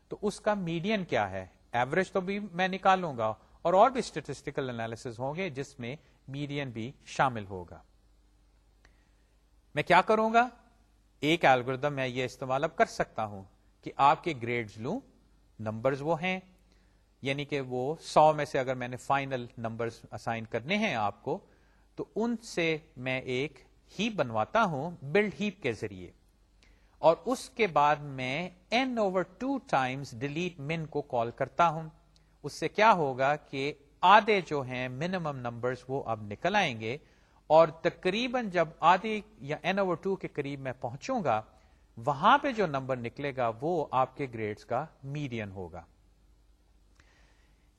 تو اس کا میڈین کیا ہے۔ ایوریج تو بھی میں نکالوں گا اور اور بھی اسٹیٹسٹیکل انالیس ہوں گے جس میں میڈین بھی شامل ہوگا۔ میں کیا کروں گا؟ ایک الگوریدم میں یہ استعمال اب کر سکتا ہوں کہ آپ کے گریڈز لوں نمبرز وہ ہیں یعنی کہ وہ سو میں سے اگر میں نے فائنل نمبر اسائن کرنے ہیں آپ کو، تو ان سے میں ایک ہیپ بنواتا ہوں بلڈ ہیپ کے ذریعے۔ اور اس کے بعد میں N over two times delete min کو کال کرتا ہوں۔ اس سے کیا ہوگا کہ آدھے جو ہیں منیمم نمبرز وہ اب نکل آئیں گے۔ اور تقریباً جب آدھے یا این اوور ٹو کے قریب میں پہنچوں گا، وہاں پہ جو نمبر نکلے گا، وہ آپ کے گریڈز کا میڈین ہوگا۔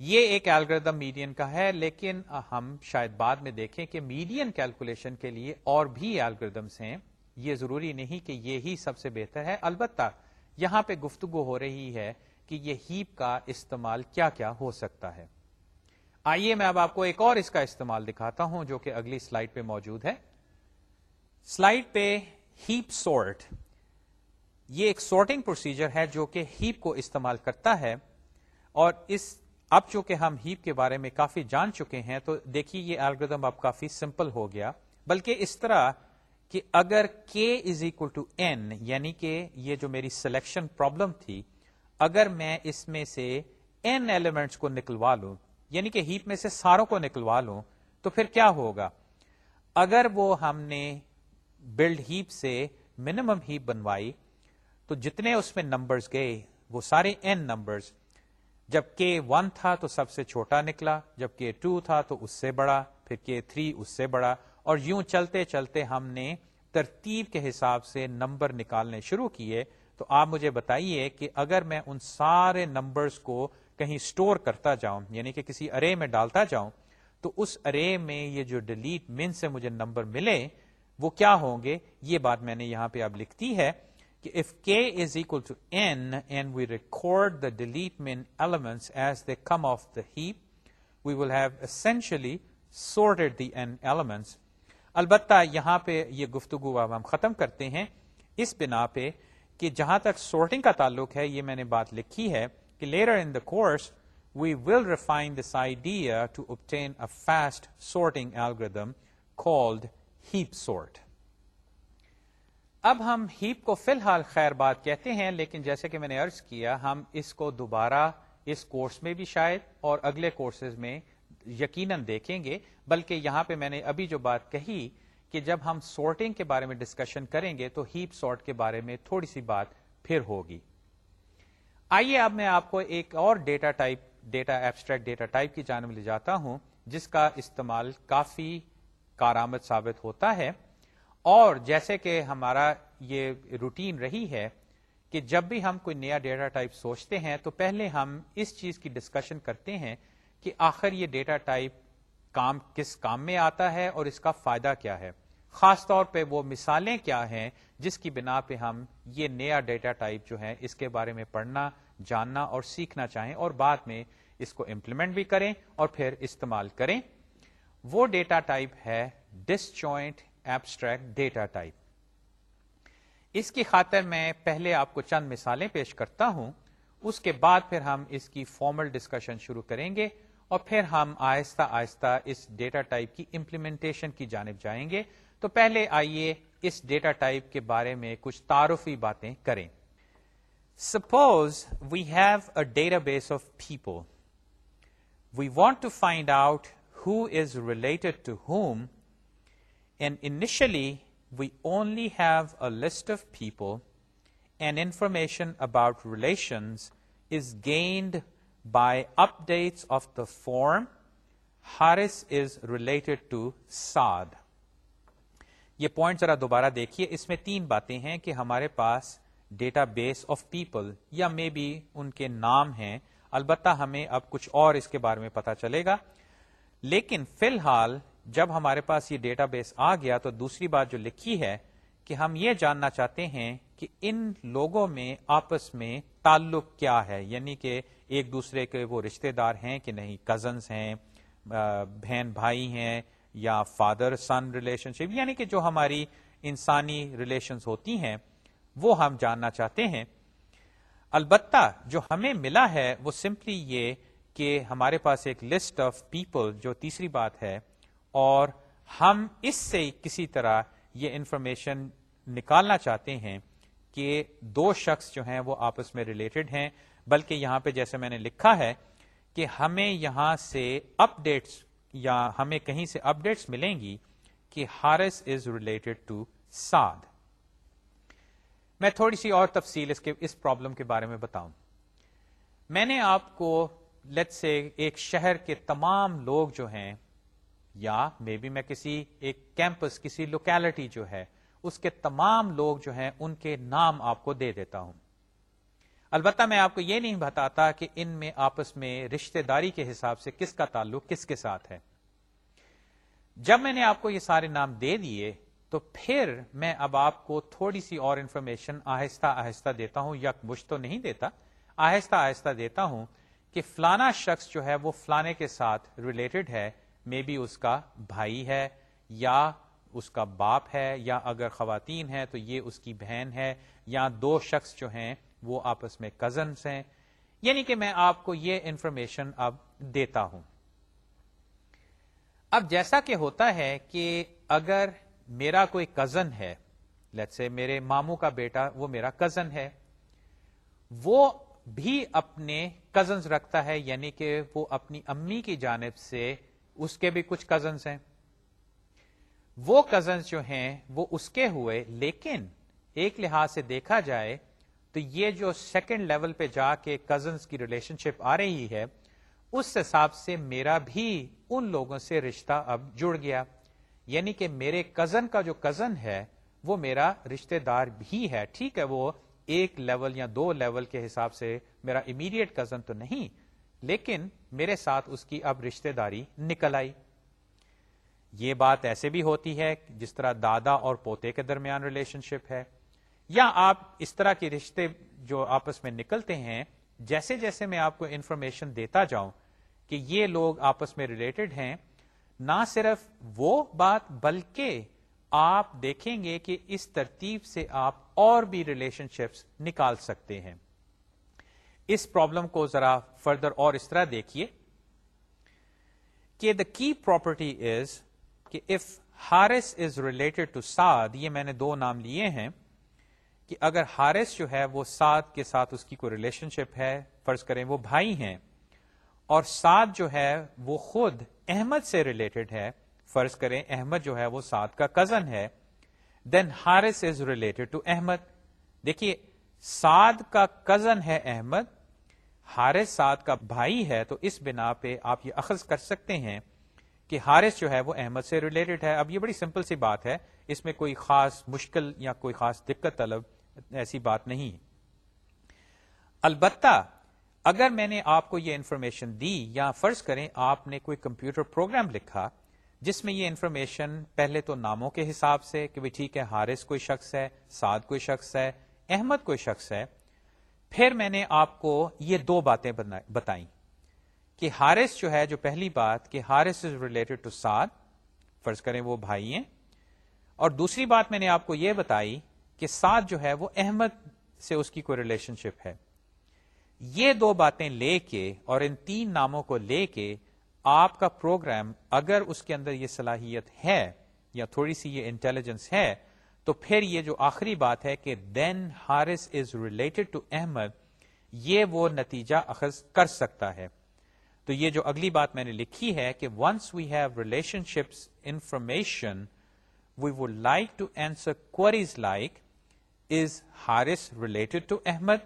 یہ ایک الگریدم میڈین کا ہے، لیکن ہم شاید بعد میں دیکھیں کہ میڈین کیلکولیشن کے لیے اور بھی الگریدمس ہیں۔ یہ ضروری نہیں کہ یہ سب سے بہتر ہے، البتہ یہاں پہ گفتگو ہو رہی ہے کہ یہ ہیپ کا استعمال کیا کیا ہو سکتا ہے۔ آئیے میں اب آپ کو ایک اور اس کا استعمال دکھاتا ہوں جو کہ اگلی سلائڈ پہ موجود ہے۔ سلائڈ پہ ہیپ سورٹ، یہ ایک سورٹنگ پروسیجر ہے جو کہ ہیپ کو استعمال کرتا ہے۔ اور اس، اب چونکہ ہم ہیپ کے بارے میں کافی جان چکے ہیں تو دیکھیے یہ الگریدم اب کافی سمپل ہو گیا۔ بلکہ اس طرح کہ اگر کے از اکول ٹو این یعنی کہ یہ جو میری سلیکشن پرابلم تھی، اگر میں اس میں سے این ایلیمنٹس کو نکلوا لوں یعنی کہ ہیپ میں سے ساروں کو نکلوا لوں، تو پھر کیا ہوگا؟ اگر وہ ہم نے بلڈ ہیپ سے منیمم ہیپ بنوائی، تو جتنے اس میں نمبرز گئے، وہ سارے این نمبرز جب کے ون تھا تو سب سے چھوٹا نکلا، جب کے ٹو تھا تو اس سے بڑا، پھر کے تھری اس سے بڑا۔ اور یوں چلتے چلتے ہم نے ترتیب کے حساب سے نمبر نکالنے شروع کیے۔ تو آپ مجھے بتائیے کہ اگر میں ان سارے نمبرز کو کہیں سٹور کرتا جاؤں یعنی کہ کسی ارے میں ڈالتا جاؤں تو اس ارے میں یہ جو ڈیلیٹ من سے مجھے نمبر ملے وہ کیا ہوں گے یہ بات میں نے یہاں پہ اب لکھتی ہے کہ if k is equal to n and we record the delete min elements as they come off the heap, we will have essentially sorted the n elements. البتہ یہاں پہ یہ گفتگو اب ہم ختم کرتے ہیں اس بنا پہ کہ جہاں تک سورٹنگ کا تعلق ہے یہ میں نے بات لکھی ہے کہ later in the course we will refine this idea to obtain a fast sorting algorithm called heap sort. اب ہم ہیپ کو فی الحال خیر بات کہتے ہیں، لیکن جیسے کہ میں نے ارض کیا، ہم اس کو دوبارہ اس کورس میں بھی شاید اور اگلے کورسز میں یقیناً دیکھیں گے بلکہ یہاں پہ میں نے ابھی جو بات کہی کہ جب ہم سورٹنگ کے بارے میں ڈسکشن کریں گے تو ہیپ سورٹ کے بارے میں تھوڑی سی بات پھر ہوگی آئیے اب میں آپ کو ایک اور data type, data abstract data type کی جانب لے جاتا ہوں، جس کا استعمال کافی کارآمد ثابت ہوتا ہے۔ اور جیسے کہ ہمارا یہ روٹین رہی ہے کہ جب بھی ہم کوئی نیا ڈیٹا ٹائپ سوچتے ہیں، تو پہلے ہم اس چیز کی ڈسکشن کرتے ہیں کہ آخر یہ ڈیٹا ٹائپ کام کس کام میں آتا ہے اور اس کا فائدہ کیا ہے۔ خاص طور پہ وہ مثالیں کیا ہیں جس کی بنا پہ ہم یہ نیا ڈیٹا ٹائپ جو ہے اس کے بارے میں پڑھنا، جاننا اور سیکھنا چاہیں اور بعد میں اس کو امپلیمنٹ بھی کریں اور پھر استعمال کریں۔ وہ ڈیٹا ٹائپ ہے disjoint abstract data type اس کی خاطر میں پہلے آپ کو چند مثالیں پیش کرتا ہوں، اس کے بعد پھر ہم اس کی فارمل ڈسکشن شروع کریں گے اور پھر ہم آہستہ آہستہ اس ڈیٹا ٹائپ کی امپلیمنٹیشن کی جانب جائیں گے۔ تو پہلے آئیے اس ڈیٹا ٹائپ کے بارے میں کچھ تعارفی باتیں کریں۔ Suppose we have a database of people we want to find out who is related to whom and initially we only have a list of people and information about relations is gained by updates of the form horse is related to ساد یہ point ذرا دوبارہ دیکھیے۔ اس میں تین باتیں ہیں کہ ہمارے پاس ڈیٹا بیس آف پیپل یا مے بی ان کے نام ہیں۔ البتہ ہمیں اب کچھ اور اس کے بارے میں پتا چلے گا۔ لیکن فی الحال جب ہمارے پاس یہ ڈیٹا بیس آ گیا تو دوسری بات جو لکھی ہے کہ ہم یہ جاننا چاہتے ہیں کہ ان لوگوں میں آپس میں تعلق کیا ہے۔ یعنی کہ ایک دوسرے کے وہ رشتہ دار ہیں کہ نہیں کزنس ہیں بہن بھائی ہیں یا فادر سن ریلیشن شپ یعنی کہ جو ہماری انسانی ریلیشنز ہوتی ہیں، وہ ہم جاننا چاہتے ہیں۔ البتہ جو ہمیں ملا ہے، وہ سمپلی یہ کہ ہمارے پاس ایک لسٹ آف پیپل جو تیسری بات ہے، اور ہم اس سے کسی طرح یہ انفارمیشن نکالنا چاہتے ہیں کہ دو شخص جو ہیں، وہ آپس میں ریلیٹڈ ہیں۔ بلکہ یہاں پہ جیسے میں نے لکھا ہے کہ ہمیں یہاں سے اپ ڈیٹس یا ہمیں کہیں سے اپڈیٹس ملیں گی کہ ہارس از ریلیٹڈ ٹو ساد میں تھوڑی سی اور تفصیل اس کے اس پرابلم کے بارے میں بتاؤں۔ میں نے آپ کو لیٹ سے ایک شہر کے تمام لوگ جو ہیں، یا مے بی میں کسی ایک کیمپس کسی لوکیلٹی جو ہے، اس کے تمام لوگ جو ہیں، ان کے نام آپ کو دے دیتا ہوں۔ البتہ میں آپ کو یہ نہیں بتاتا کہ ان میں آپس میں رشتہ داری کے حساب سے کس کا تعلق کس کے ساتھ ہے۔ جب میں نے آپ کو یہ سارے نام دے دیے، تو پھر میں اب آپ کو تھوڑی سی اور انفارمیشن آہستہ آہستہ دیتا ہوں یا مجھ تو نہیں دیتا، آہستہ آہستہ دیتا ہوں کہ فلانا شخص جو ہے وہ فلانے کے ساتھ ریلیٹڈ ہے مے بی اس کا بھائی ہے یا اس کا باپ ہے یا اگر خواتین ہے تو یہ اس کی بہن ہے یا دو شخص جو ہیں وہ آپس میں کزنس ہیں۔ یعنی کہ میں آپ کو یہ انفارمیشن اب دیتا ہوں۔ اب جیسا کہ ہوتا ہے کہ اگر میرا کوئی کزن ہے لیٹ سے میرے ماموں کا بیٹا، وہ میرا کزن ہے، وہ بھی اپنے کزنس رکھتا ہے یعنی کہ وہ اپنی امی کی جانب سے اس کے بھی کچھ کزنس ہیں۔ وہ کزنس جو ہیں، وہ اس کے ہوئے، لیکن ایک لحاظ سے دیکھا جائے تو یہ جو سیکنڈ لیول پہ جا کے کزنس کی ریلیشن شپ آ رہی ہے اس حساب سے میرا بھی ان لوگوں سے رشتہ اب جڑ گیا۔ یعنی کہ میرے کزن کا جو کزن ہے، وہ میرا رشتہ دار بھی ہے، ٹھیک ہے، وہ ایک لیول یا دو لیول کے حساب سے میرا امیڈیٹ کزن تو نہیں، لیکن میرے ساتھ اس کی اب رشتہ داری نکل آئی۔ یہ بات ایسے بھی ہوتی ہے جس طرح دادا اور پوتے کے درمیان ریلیشن شپ ہے۔ یا آپ اس طرح کے رشتے جو آپس میں نکلتے ہیں جیسے جیسے میں آپ کو انفارمیشن دیتا جاؤں کہ یہ لوگ آپس میں ریلیٹڈ ہیں، نہ صرف وہ بات بلکہ آپ دیکھیں گے کہ اس ترتیب سے آپ اور بھی ریلیشن شپس نکال سکتے ہیں۔ اس پرابلم کو ذرا فردر اور اس طرح دیکھیے کہ دا کی پراپرٹی از کہ if Haris is related to Saad یہ میں نے دو نام لیے ہیں کہ اگر ہارس جو ہے وہ سعد کے ساتھ اس کی کوئی ریلیشن شپ ہے، فرض کریں وہ بھائی ہیں، اور سعد جو ہے وہ خود احمد سے ریلیٹڈ ہے، فرض کریں احمد جو ہے وہ سعد کا کزن ہے then Haris is related to Ahmad. دیکھیے، سعد کا کزن ہے احمد ہارس سعد کا بھائی ہے، تو اس بنا پہ آپ یہ اخذ کر سکتے ہیں کہ ہارس جو ہے وہ احمد سے ریلیٹڈ ہے۔ اب یہ بڑی سمپل سی بات ہے، اس میں کوئی خاص مشکل یا کوئی خاص دقت طلب ایسی بات نہیں۔ البتہ اگر میں نے آپ کو یہ انفارمیشن دی یا فرض کریں آپ نے کوئی کمپیوٹر پروگرام لکھا جس میں یہ انفارمیشن پہلے تو ناموں کے حساب سے کہ ٹھیک ہے ہارس کوئی شخص ہے، سعد کوئی شخص ہے، احمد کوئی شخص ہے، پھر میں نے آپ کو یہ دو باتیں بتائیں۔ کہ ہارس جو ہے، جو پہلی بات کہ Haris is related to Saad, فرض کریں وہ بھائی ہیں، اور دوسری بات میں نے آپ کو یہ بتائی کہ ساتھ جو ہے وہ احمد سے اس کی کوئی ریلیشن شپ ہے۔ یہ دو باتیں لے کے اور ان تین ناموں کو لے کے آپ کا پروگرام اگر اس کے اندر یہ صلاحیت ہے یا تھوڑی سی یہ انٹیلیجنس ہے، تو پھر یہ جو آخری بات ہے کہ then Haris is related to Ahmad یہ وہ نتیجہ اخذ کر سکتا ہے۔ تو یہ جو اگلی بات میں نے لکھی ہے کہ once we have relationships information we would like to answer queries like is Haris related to Ahmad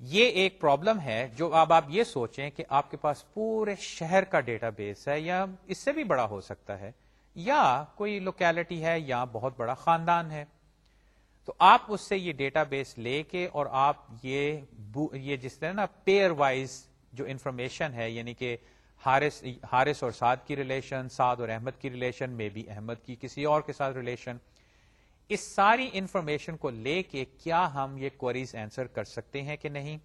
یہ ایک پرابلم ہے جو اب آپ یہ سوچیں کہ آپ کے پاس پورے شہر کا ڈیٹا بیس ہے یا اس سے بھی بڑا ہو سکتا ہے یا کوئی لوکیلٹی ہے یا بہت بڑا خاندان ہے۔ تو آپ اس سے یہ ڈیٹا بیس لے کے اور آپ یہ یہ جس طرح نا پیئر وائز جو انفارمیشن ہے یعنی کہ ہارس ہارس اور سعد کی ریلیشن سعد اور احمد کی ریلیشن میں بھی احمد کی کسی اور کے ساتھ ریلیشن اس ساری انفارمیشن کو لے کے کیا ہم یہ کوریز آنسر کر سکتے ہیں کہ نہیں؟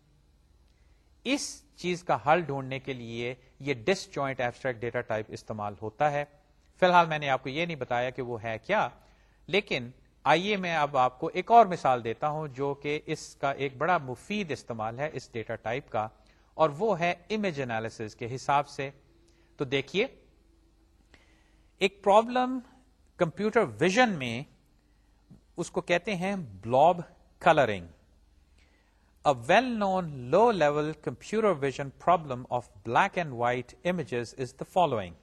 اس چیز کا حل ڈھونڈنے کے لیے یہ disjoint abstract data type استعمال ہوتا ہے۔ فی الحال میں نے آپ کو یہ نہیں بتایا کہ وہ ہے کیا، لیکن آئیے میں اب آپ کو ایک اور مثال دیتا ہوں جو کہ اس کا ایک بڑا مفید استعمال ہے اس ڈیٹا ٹائپ کا، اور وہ ہے امیج انالیس کے حساب سے۔ تو دیکھیے، ایک پرابلم کمپیوٹر ویژن میں اس کو کہتے ہیں blob coloring. A well known low level computer vision problem of black and white images is the following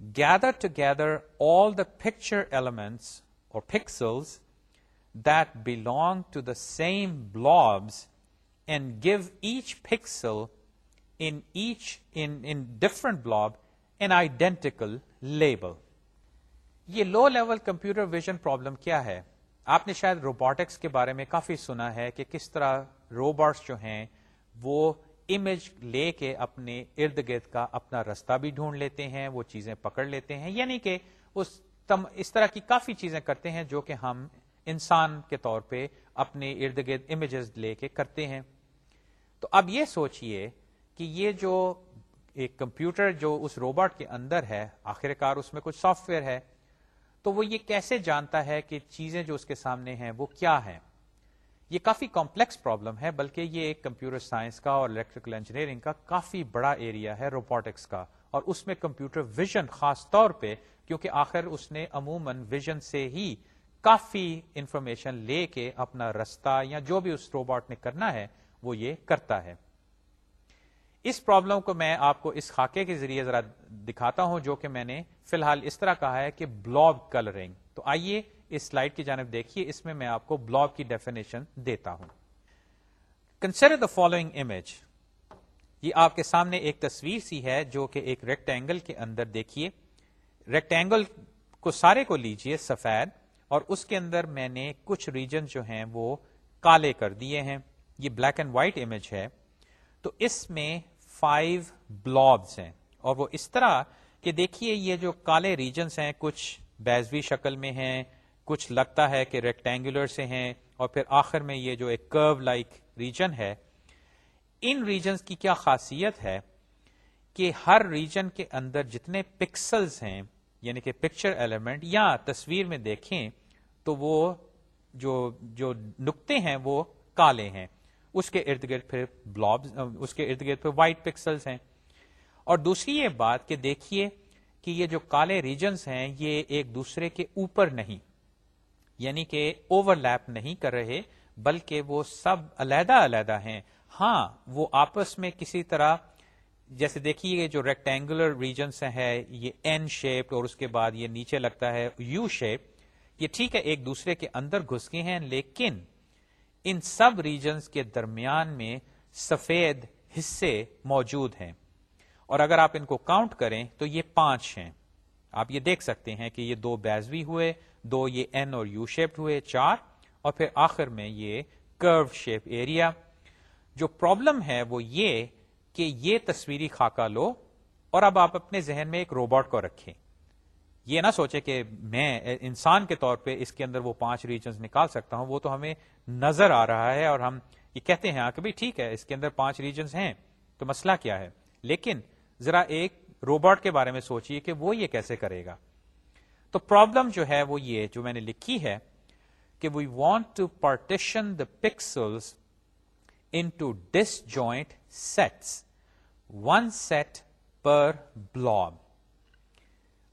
gather together all the picture elements اور pixels that belong to the same blobs and give each pixel in each in different blob an identical label یہ low level computer vision problem کیا ہے؟ آپ نے شاید robotics کے بارے میں کافی سنا ہے کہ کس طرح روبوٹس جو ہیں، وہ امیج لے کے اپنے ارد گرد کا اپنا رستہ بھی ڈھونڈ لیتے ہیں، وہ چیزیں پکڑ لیتے ہیں۔ یعنی کہ اس تم، اس طرح کی کافی چیزیں کرتے ہیں جو کہ ہم انسان کے طور پہ اپنے ارد گرد امیجز لے کے کرتے ہیں۔ تو اب یہ سوچئے کہ یہ جو ایک کمپیوٹر جو اس روبوٹ کے اندر ہے آخر کار اس میں کچھ سافٹ ویئر ہے تو وہ یہ کیسے جانتا ہے کہ چیزیں جو اس کے سامنے ہیں وہ کیا ہیں؟ یہ کافی کمپلیکس پرابلم ہے، بلکہ یہ ایک کمپیوٹر سائنس کا اور الیکٹریکل انجینئرنگ کا کافی بڑا ایریا ہے، روبوٹکس کا۔ اور اس میں کمپیوٹر ویژن خاص طور پہ، کیونکہ آخر اس نے عموماً ویژن سے ہی کافی انفارمیشن لے کے اپنا رستہ یا جو بھی اس روبوٹ نے کرنا ہے، وہ یہ کرتا ہے۔ اس پرابلم کو میں آپ کو اس خاکے کے ذریعے ذرا دکھاتا ہوں، جو کہ میں نے فی الحال اس طرح کہا ہے کہ بلاب کلرنگ۔ تو آئیے اس سلائڈ کی جانب دیکھیے، اس میں میں آپ کو بلاب کی ڈیفینیشن دیتا ہوں۔ کنسیڈر دا فالوئنگ امیج یہ آپ کے سامنے ایک تصویر سی ہے، جو کہ ایک ریکٹینگل کے اندر دیکھیے۔ ریکٹینگل کو سارے کو لیجیے، سفید۔ اور اس کے اندر میں نے کچھ ریجن جو ہیں وہ کالے کر دیے ہیں۔ یہ بلیک اینڈ وائٹ امیج ہے۔ تو اس میں فائیو بلابس ہیں۔ اور وہ اس طرح کہ دیکھیے یہ جو کالے ریجنس ہیں، کچھ بیزوی شکل میں ہیں، کچھ لگتا ہے کہ ریکٹینگولر سے ہیں، اور پھر آخر میں یہ جو ایک کرو لائک ریجن ہے، ان ریجنس کی کیا خاصیت ہے کہ ہر ریجن کے اندر جتنے پکسلز ہیں یعنی کہ پکچر ایلیمنٹ یا تصویر میں دیکھیں تو وہ جو جو نقطے ہیں وہ کالے ہیں۔ اس کے ارد گرد پھر بلاب اس کے ارد گرد پھر وائٹ پکسلس ہیں۔ اور دوسری یہ بات کہ دیکھیے کہ یہ جو کالے ریجنس ہیں، یہ ایک دوسرے کے اوپر نہیں یعنی کہ اوور لیپ نہیں کر رہے، بلکہ وہ سب علیحدہ علیحدہ ہیں۔ ہاں وہ آپس میں کسی طرح، جیسے دیکھیے جو ریکٹینگولر ریجنس ہے یہ این شیپ اور اس کے بعد یہ نیچے لگتا ہے یو شیپ یہ ٹھیک ہے، ایک دوسرے کے اندر گھس گئے ہیں، لیکن ان سب ریجنز کے درمیان میں سفید حصے موجود ہیں۔ اور اگر آپ ان کو کاؤنٹ کریں تو یہ پانچ ہیں۔ آپ یہ دیکھ سکتے ہیں کہ یہ دو بیزوی ہوئے، دو یہ این اور یو شیپ ہوئے، چار۔ اور پھر آخر میں یہ کرو شیپ ایریا جو پرابلم ہے وہ یہ کہ یہ تصویری خاکہ لو اور اب آپ اپنے ذہن میں ایک روبوٹ کو رکھیں۔ یہ نہ سوچے کہ میں انسان کے طور پہ اس کے اندر وہ پانچ ریجنز نکال سکتا ہوں، وہ تو ہمیں نظر آ رہا ہے اور ہم یہ کہتے ہیں ہاں کہ ٹھیک ہے، اس کے اندر پانچ ریجنز ہیں، تو مسئلہ کیا ہے؟ لیکن ذرا ایک روبوٹ کے بارے میں سوچیے کہ وہ یہ کیسے کرے گا۔ تو پرابلم جو ہے وہ یہ جو میں نے لکھی ہے کہ we want to partition the pixels into disjoint sets one set per blob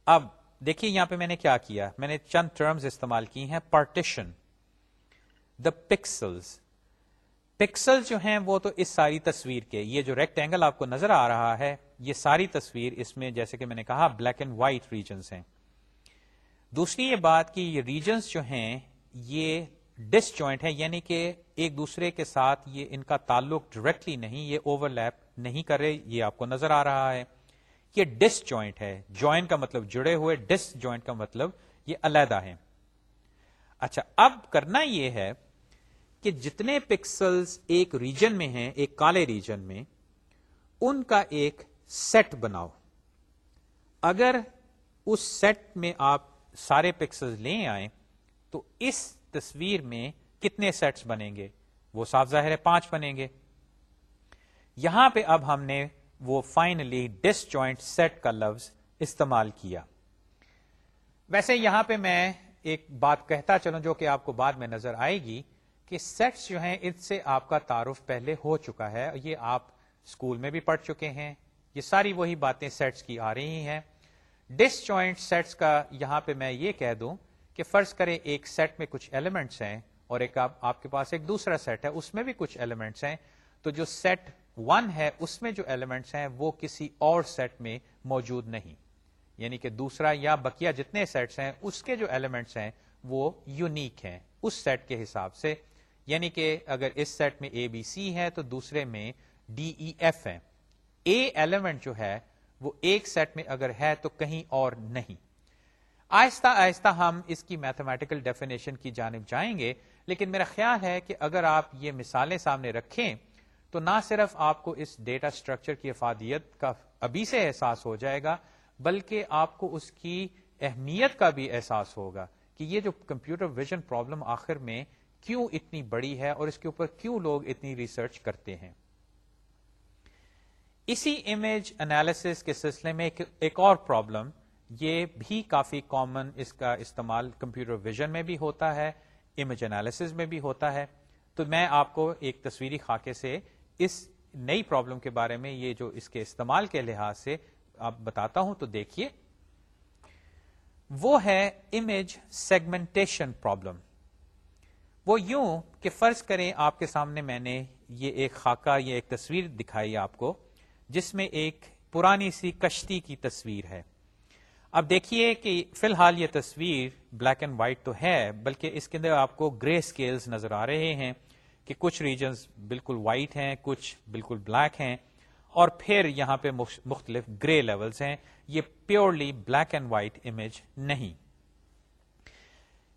اب دیکھیے یہاں پہ میں نے کیا کیا؟ میں نے چند ٹرمز استعمال کی ہیں پارٹیشن دا پکسلز پکسل جو ہیں وہ تو اس ساری تصویر کے، یہ جو ریکٹ اینگل آپ کو نظر آ رہا ہے، یہ ساری تصویر اس میں جیسے کہ میں نے کہا بلیک اینڈ وائٹ ریجنس ہیں۔ دوسری یہ بات کہ یہ ریجنس جو ہیں، یہ ڈس جوائنٹ ہے یعنی کہ ایک دوسرے کے ساتھ یہ ان کا تعلق ڈائریکٹلی نہیں، یہ اوور لیپ نہیں کر رہے، یہ آپ کو نظر آ رہا ہے۔ یہ ڈس جوائنٹ ہے۔ جوائنٹ کا مطلب جڑے ہوئے، ڈس جوائنٹ کا مطلب یہ علیحدہ ہے اچھا اب کرنا یہ ہے کہ جتنے پکسلز ایک ریجن میں ہیں، ایک کالے ریجن میں، ان کا ایک سیٹ بناؤ۔ اگر اس سیٹ میں آپ سارے پکسل لے آئیں، تو اس تصویر میں کتنے سیٹس بنیں گے؟ وہ صاف ظاہر ہے، پانچ بنیں گے۔ یہاں پہ اب ہم نے وہ فائنلی ڈس جوائنٹ سیٹ کا لفظ استعمال کیا۔ ویسے یہاں پہ میں ایک بات کہتا چلوں جو کہ آپ کو بعد میں نظر آئے گی کہ سیٹس جو ہیں اس سے آپ کا تعارف پہلے ہو چکا ہے، یہ آپ اسکول میں بھی پڑھ چکے ہیں۔ یہ ساری وہی باتیں سیٹس کی آ رہی ہیں۔ ڈس جوائنٹ سیٹس کا یہاں پہ میں یہ کہہ دوں کہ فرض کرے ایک سیٹ میں کچھ ایلیمنٹس ہیں اور ایک آپ کے پاس ایک دوسرا سیٹ ہے، اس میں بھی کچھ ایلیمنٹس ہیں۔ تو جو سیٹ ون ہے، اس میں جو ایلیمنٹس ہیں، وہ کسی اور سیٹ میں موجود نہیں۔ یعنی کہ دوسرا یا بکیا جتنے سیٹس ہیں، اس کے جو ایلیمنٹس ہیں، وہ یونیک ہیں، اس سیٹ کے حساب سے۔ یعنی کہ اگر اس سیٹ میں اے بی سی ہے تو دوسرے میں ڈی ای ایف ہے اے ایلیمنٹ جو ہے، وہ ایک سیٹ میں اگر ہے، تو کہیں اور نہیں۔ آہستہ آہستہ ہم اس کی میتھمیٹیکل ڈیفینیشن کی جانب جائیں گے، لیکن میرا خیال ہے کہ اگر آپ یہ مثالیں سامنے رکھیں تو نہ صرف آپ کو اس ڈیٹا اسٹرکچر کی افادیت کا ابھی سے احساس ہو جائے گا، بلکہ آپ کو اس کی اہمیت کا بھی احساس ہوگا کہ یہ جو کمپیوٹر ویژن پرابلم آخر میں کیوں اتنی بڑی ہے اور اس کے اوپر کیوں لوگ اتنی ریسرچ کرتے ہیں۔ اسی امیج انالیس کے سلسلے میں ایک اور پرابلم یہ بھی کافی کامن اس کا استعمال کمپیوٹر ویژن میں بھی ہوتا ہے امیج انالیس میں بھی ہوتا ہے۔ تو میں آپ کو ایک تصویری خاکے سے اس نئی پرابلم کے بارے میں یہ جو اس کے استعمال کے لحاظ سے آپ بتاتا ہوں تو دیکھیے۔ وہ ہے امیج سیگمنٹیشن پرابلم وہ یوں کہ فرض کریں آپ کے سامنے میں نے یہ ایک خاکہ یہ ایک تصویر دکھائی آپ کو، جس میں ایک پرانی سی کشتی کی تصویر ہے۔ اب دیکھیے کہ فی الحال یہ تصویر بلیک اینڈ وائٹ تو ہے، بلکہ اس کے اندر آپ کو گرے اسکیلز نظر آ رہے ہیں۔ کہ کچھ ریجنز بالکل وائٹ ہیں، کچھ بالکل بلیک ہیں، اور پھر یہاں پہ مختلف گرے لیولز ہیں۔ یہ purely black and white image نہیں۔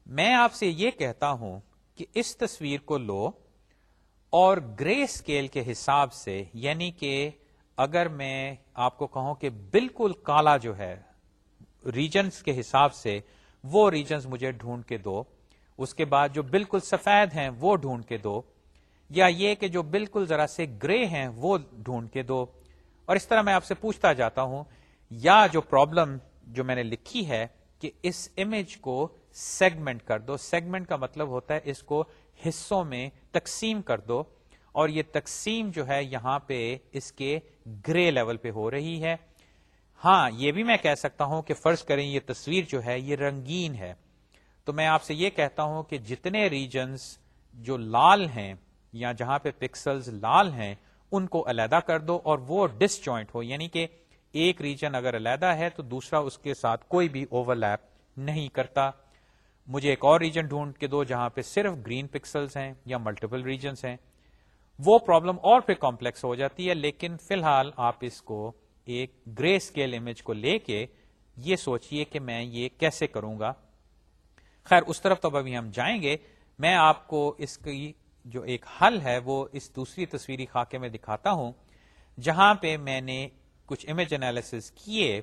میں آپ سے یہ کہتا ہوں کہ اس تصویر کو لو اور گرے اسکیل کے حساب سے یعنی کہ اگر میں آپ کو کہوں کہ بالکل کالا جو ہے ریجنس کے حساب سے، وہ ریجنز مجھے ڈھونڈ کے دو۔ اس کے بعد جو بالکل سفید ہیں، وہ ڈھونڈ کے دو۔ یا یہ کہ جو بالکل ذرا سے گرے ہیں وہ ڈھونڈ کے دو۔ اور اس طرح میں آپ سے پوچھتا جاتا ہوں، یا جو پرابلم جو میں نے لکھی ہے کہ اس امیج کو سیگمنٹ کر دو۔ سیگمنٹ کا مطلب ہوتا ہے اس کو حصوں میں تقسیم کر دو۔ اور یہ تقسیم جو ہے یہاں پہ اس کے گرے لیول پہ ہو رہی ہے۔ ہاں یہ بھی میں کہہ سکتا ہوں کہ فرض کریں یہ تصویر جو ہے یہ رنگین ہے۔ تو میں آپ سے یہ کہتا ہوں کہ جتنے ریجنز جو لال ہیں یا جہاں پہ پکسلز لال ہیں، ان کو علیحدہ کر دو اور وہ ڈس جوائنٹ ہو یعنی کہ ایک ریجن اگر علیحدہ ہے تو دوسرا اس کے ساتھ کوئی بھی اوور لیپ نہیں کرتا۔ مجھے ایک اور ریجن ڈھونڈ کے دو جہاں پہ صرف گرین پکسلز ہیں یا ملٹیپل ریجنس ہیں۔ وہ پرابلم اور پھر کمپلیکس ہو جاتی ہے، لیکن فی الحال آپ اس کو ایک گرے اسکیل امیج کو لے کے یہ سوچئے کہ میں یہ کیسے کروں گا۔ خیر، اس طرف تو ابھی ہم جائیں گے۔ میں آپ کو اس کی جو ایک حل ہے، وہ اس دوسری تصویری خاکے میں دکھاتا ہوں، جہاں پہ میں نے کچھ امیج انالیس کیے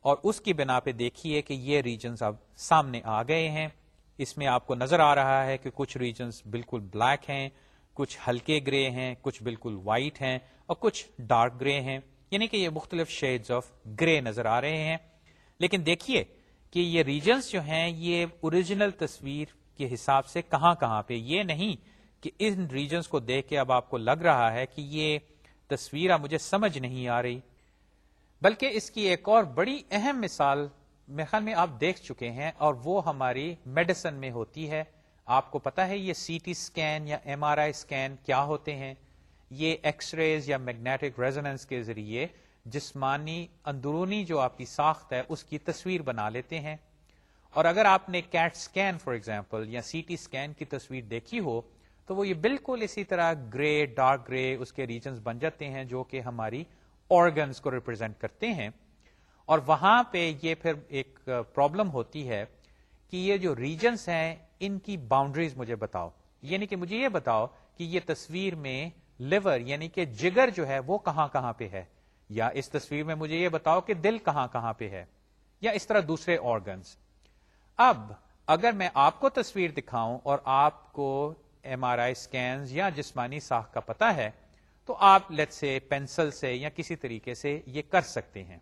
اور اس کی بنا پہ دیکھیے کہ یہ ریجنز اب سامنے آ گئے ہیں۔ اس میں آپ کو نظر آ رہا ہے کہ کچھ ریجنز بالکل بلیک ہیں، کچھ ہلکے گرے ہیں، کچھ بالکل وائٹ ہیں اور کچھ ڈارک گرے ہیں۔ یعنی کہ یہ مختلف شیڈز آف گرے نظر آ رہے ہیں۔ لیکن دیکھیے کہ یہ ریجنز جو ہیں، یہ اوریجنل تصویر کے حساب سے کہاں کہاں پہ، یہ نہیں۔ کہ ان ریجنز کو دیکھ کے اب آپ کو لگ رہا ہے کہ یہ تصویر مجھے سمجھ نہیں آ رہی۔ بلکہ اس کی ایک اور بڑی اہم مثال میرے خیال میں آپ دیکھ چکے ہیں اور وہ ہماری میڈیسن میں ہوتی ہے۔ آپ کو پتا ہے یہ سی ٹی اسکین یا ایم آر آئی اسکین کیا ہوتے ہیں؟ یہ ایکس ریز یا میگنیٹک ریزوننس کے ذریعے جسمانی اندرونی جو آپ کی ساخت ہے، اس کی تصویر بنا لیتے ہیں۔ اور اگر آپ نے کیٹ اسکین فار ایگزامپل یا سی ٹی اسکین کی تصویر دیکھی ہو تو وہ یہ بالکل اسی طرح گرے، ڈارک گرے اس کے ریجنز بن جاتے ہیں جو کہ ہماری آرگنس کو ریپرزینٹ کرتے ہیں۔ اور وہاں پہ یہ پھر ایک پرابلم ہوتی ہے کہ یہ جو ریجنس ہیں، ان کی باؤنڈریز مجھے بتاؤ۔ یعنی کہ مجھے یہ بتاؤ کہ یہ تصویر میں لیور یعنی کہ جگر جو ہے، وہ کہاں کہاں پہ ہے؟ یا اس تصویر میں مجھے یہ بتاؤ کہ دل کہاں کہاں پہ ہے؟ یا اس طرح دوسرے آرگنس اب اگر میں آپ کو تصویر دکھاؤں اور آپ کو ایم آر آئی اسکینز یا جسمانی ساخ کا پتا ہے، تو آپ لیٹ سے پینسل سے یا کسی طریقے سے یہ کر سکتے ہیں۔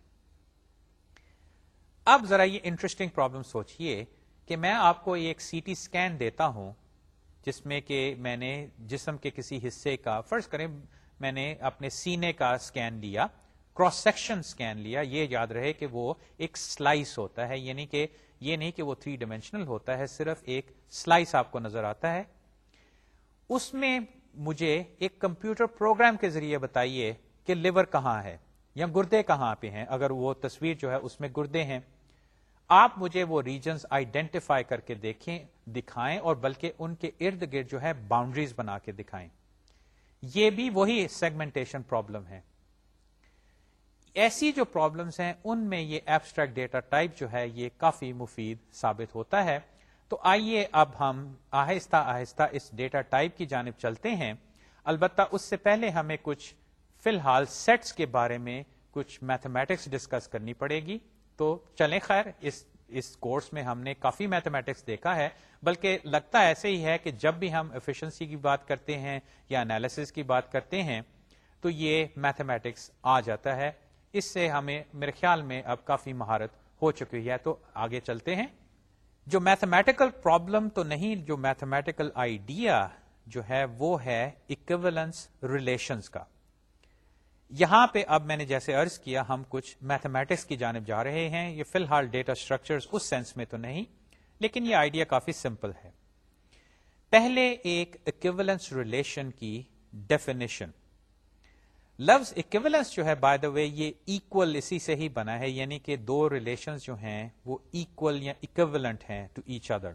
اب ذرا یہ انٹرسٹنگ پرابلم سوچئے کہ میں آپ کو ایک سی ٹی اسکین دیتا ہوں، جس میں کہ میں نے جسم کے کسی حصے کا، فرض کریں میں نے اپنے سینے کا اسکین لیا کراس سیکشن اسکین لیا، یہ یاد رہے کہ وہ ایک سلائس ہوتا ہے یعنی کہ یہ نہیں کہ وہ تھری ڈائمینشنل ہوتا ہے، صرف ایک سلائس آپ کو نظر آتا ہے۔ اس میں مجھے ایک کمپیوٹر پروگرام کے ذریعے بتائیے کہ لیور کہاں ہے یا گردے کہاں پہ ہیں، اگر وہ تصویر جو ہے اس میں گردے ہیں۔ آپ مجھے وہ ریجنز آئیڈینٹیفائی کر کے دیکھیں، دکھائیں اور بلکہ ان کے ارد گرد جو ہے باؤنڈریز بنا کے دکھائیں۔ یہ بھی وہی سیگمنٹیشن پرابلم ہے۔ ایسی جو پرابلمس ہیں، ان میں یہ ایبسٹریکٹ ڈیٹا ٹائپ جو ہے، یہ کافی مفید ثابت ہوتا ہے۔ تو آئیے اب ہم آہستہ آہستہ اس ڈیٹا ٹائپ کی جانب چلتے ہیں۔ البتہ اس سے پہلے ہمیں کچھ فی الحال سیٹس کے بارے میں کچھ میتھمیٹکس ڈسکس کرنی پڑے گی۔ تو چلیں خیر، اس اس کورس میں ہم نے کافی میتھمیٹکس دیکھا ہے، بلکہ لگتا ایسے ہی ہے کہ جب بھی ہم ایفیشنسی کی بات کرتے ہیں یا انالیس کی بات کرتے ہیں، تو یہ میتھمیٹکس آ جاتا ہے۔ اس سے ہمیں، میرے خیال میں اب کافی مہارت ہو چکی ہے۔ تو آگے چلتے ہیں۔ جو میتھمیٹیکل پرابلم تو نہیں، جو میتھمیٹیکل آئیڈیا جو ہے، وہ ہے اکویلنس ریلیشنس کا۔ یہاں پہ اب میں نے جیسے ارض کیا، ہم کچھ میتھمیٹکس کی جانب جا رہے ہیں۔ یہ فی الحال ڈیٹا اسٹرکچر اس سینس میں تو نہیں، لیکن یہ آئیڈیا کافی سمپل ہے۔ پہلے ایک اکویلنس ریلیشن کی ڈیفینیشن لفظ اکویلنس جو ہے بائی دا وے یہ ایکول اسی سے ہی بنا ہے یعنی کہ دو ریلیشن جو ہیں، وہ ایکول یا اکویلنٹ ہیں ٹو ایچ ادر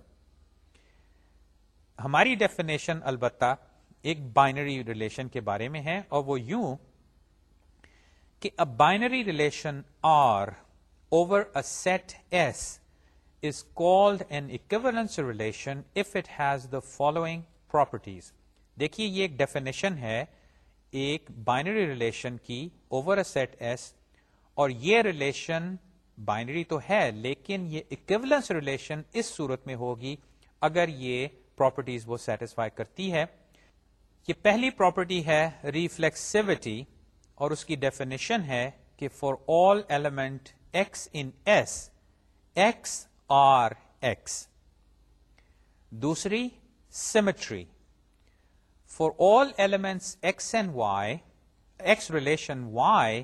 ہماری ڈیفینیشن البتہ ایک بائنری ریلیشن کے بارے میں ہے، اور وہ یوں کہ a binary relation R over a set S is called an equivalence relation if it has the following properties دیکھیے، یہ ایک ڈیفینیشن ہے ایک بائنری ریلیشن کی اوور اے سیٹ ایس اور یہ ریلیشن بائنری تو ہے لیکن یہ اکویلنس ریلیشن اس صورت میں ہوگی اگر یہ پراپرٹیز وہ سیٹسفائی کرتی ہے۔ یہ پہلی پراپرٹی ہے ریفلیکسوٹی اور اس کی ڈیفینیشن ہے کہ for all element X in S X R X دوسری symmetry for all elements X and Y X relation Y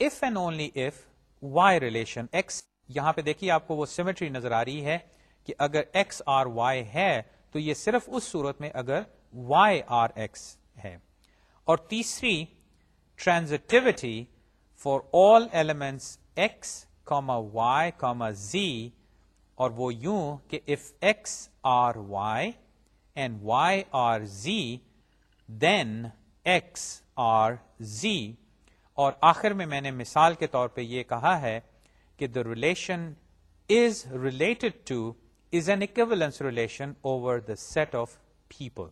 if and only if Y relation X یہاں پہ دیکھیے آپ کو وہ سیمیٹری نظر آ رہی ہے کہ اگر ایکس آر وائی ہے تو یہ صرف اس صورت میں اگر وائی آر ایکس ہے۔ اور تیسری transitivity for all elements X comma Y comma Z اور وہ یوں کہ if X R Y and Y R Z then X R Z اور آخر میں میں نے مثال کے طور پہ یہ کہا ہے کہ the relation is related to is an equivalence relation over the set of people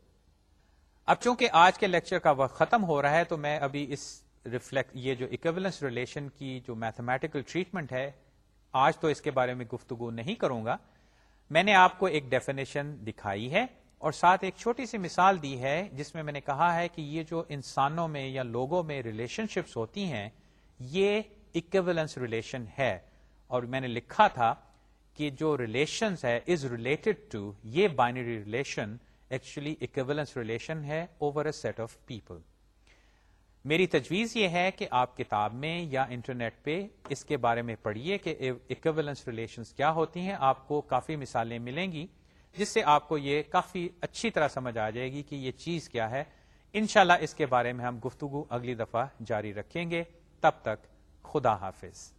اب چونکہ آج کے لیکچر کا وقت ختم ہو رہا ہے تو میں ابھی اس ریفلیکٹ یہ جو اکویلنس ریلیشن کی جو میتھمیٹیکل ٹریٹمنٹ ہے، آج تو اس کے بارے میں گفتگو نہیں کروں گا. میں نے آپ کو ایک ڈیفینیشن دکھائی ہے اور ساتھ ایک چھوٹی سی مثال دی ہے، جس میں میں نے کہا ہے کہ یہ جو انسانوں میں یا لوگوں میں ریلیشن شپس ہوتی ہیں، یہ اکویلنس ریلیشن ہے۔ اور میں نے لکھا تھا کہ جو ریلیشن ہے از ریلیٹڈ ٹو یہ binary relation actually equivalence relation ہے over a set of people میری تجویز یہ ہے کہ آپ کتاب میں یا انٹرنیٹ پہ اس کے بارے میں پڑھیے کہ اکویلنس ریلیشنز کیا ہوتی ہیں۔ آپ کو کافی مثالیں ملیں گی۔ جس سے آپ کو یہ کافی اچھی طرح سمجھ آ جائے گی کہ یہ چیز کیا ہے۔ انشاءاللہ اس کے بارے میں ہم گفتگو اگلی دفعہ جاری رکھیں گے۔ تب تک خدا حافظ۔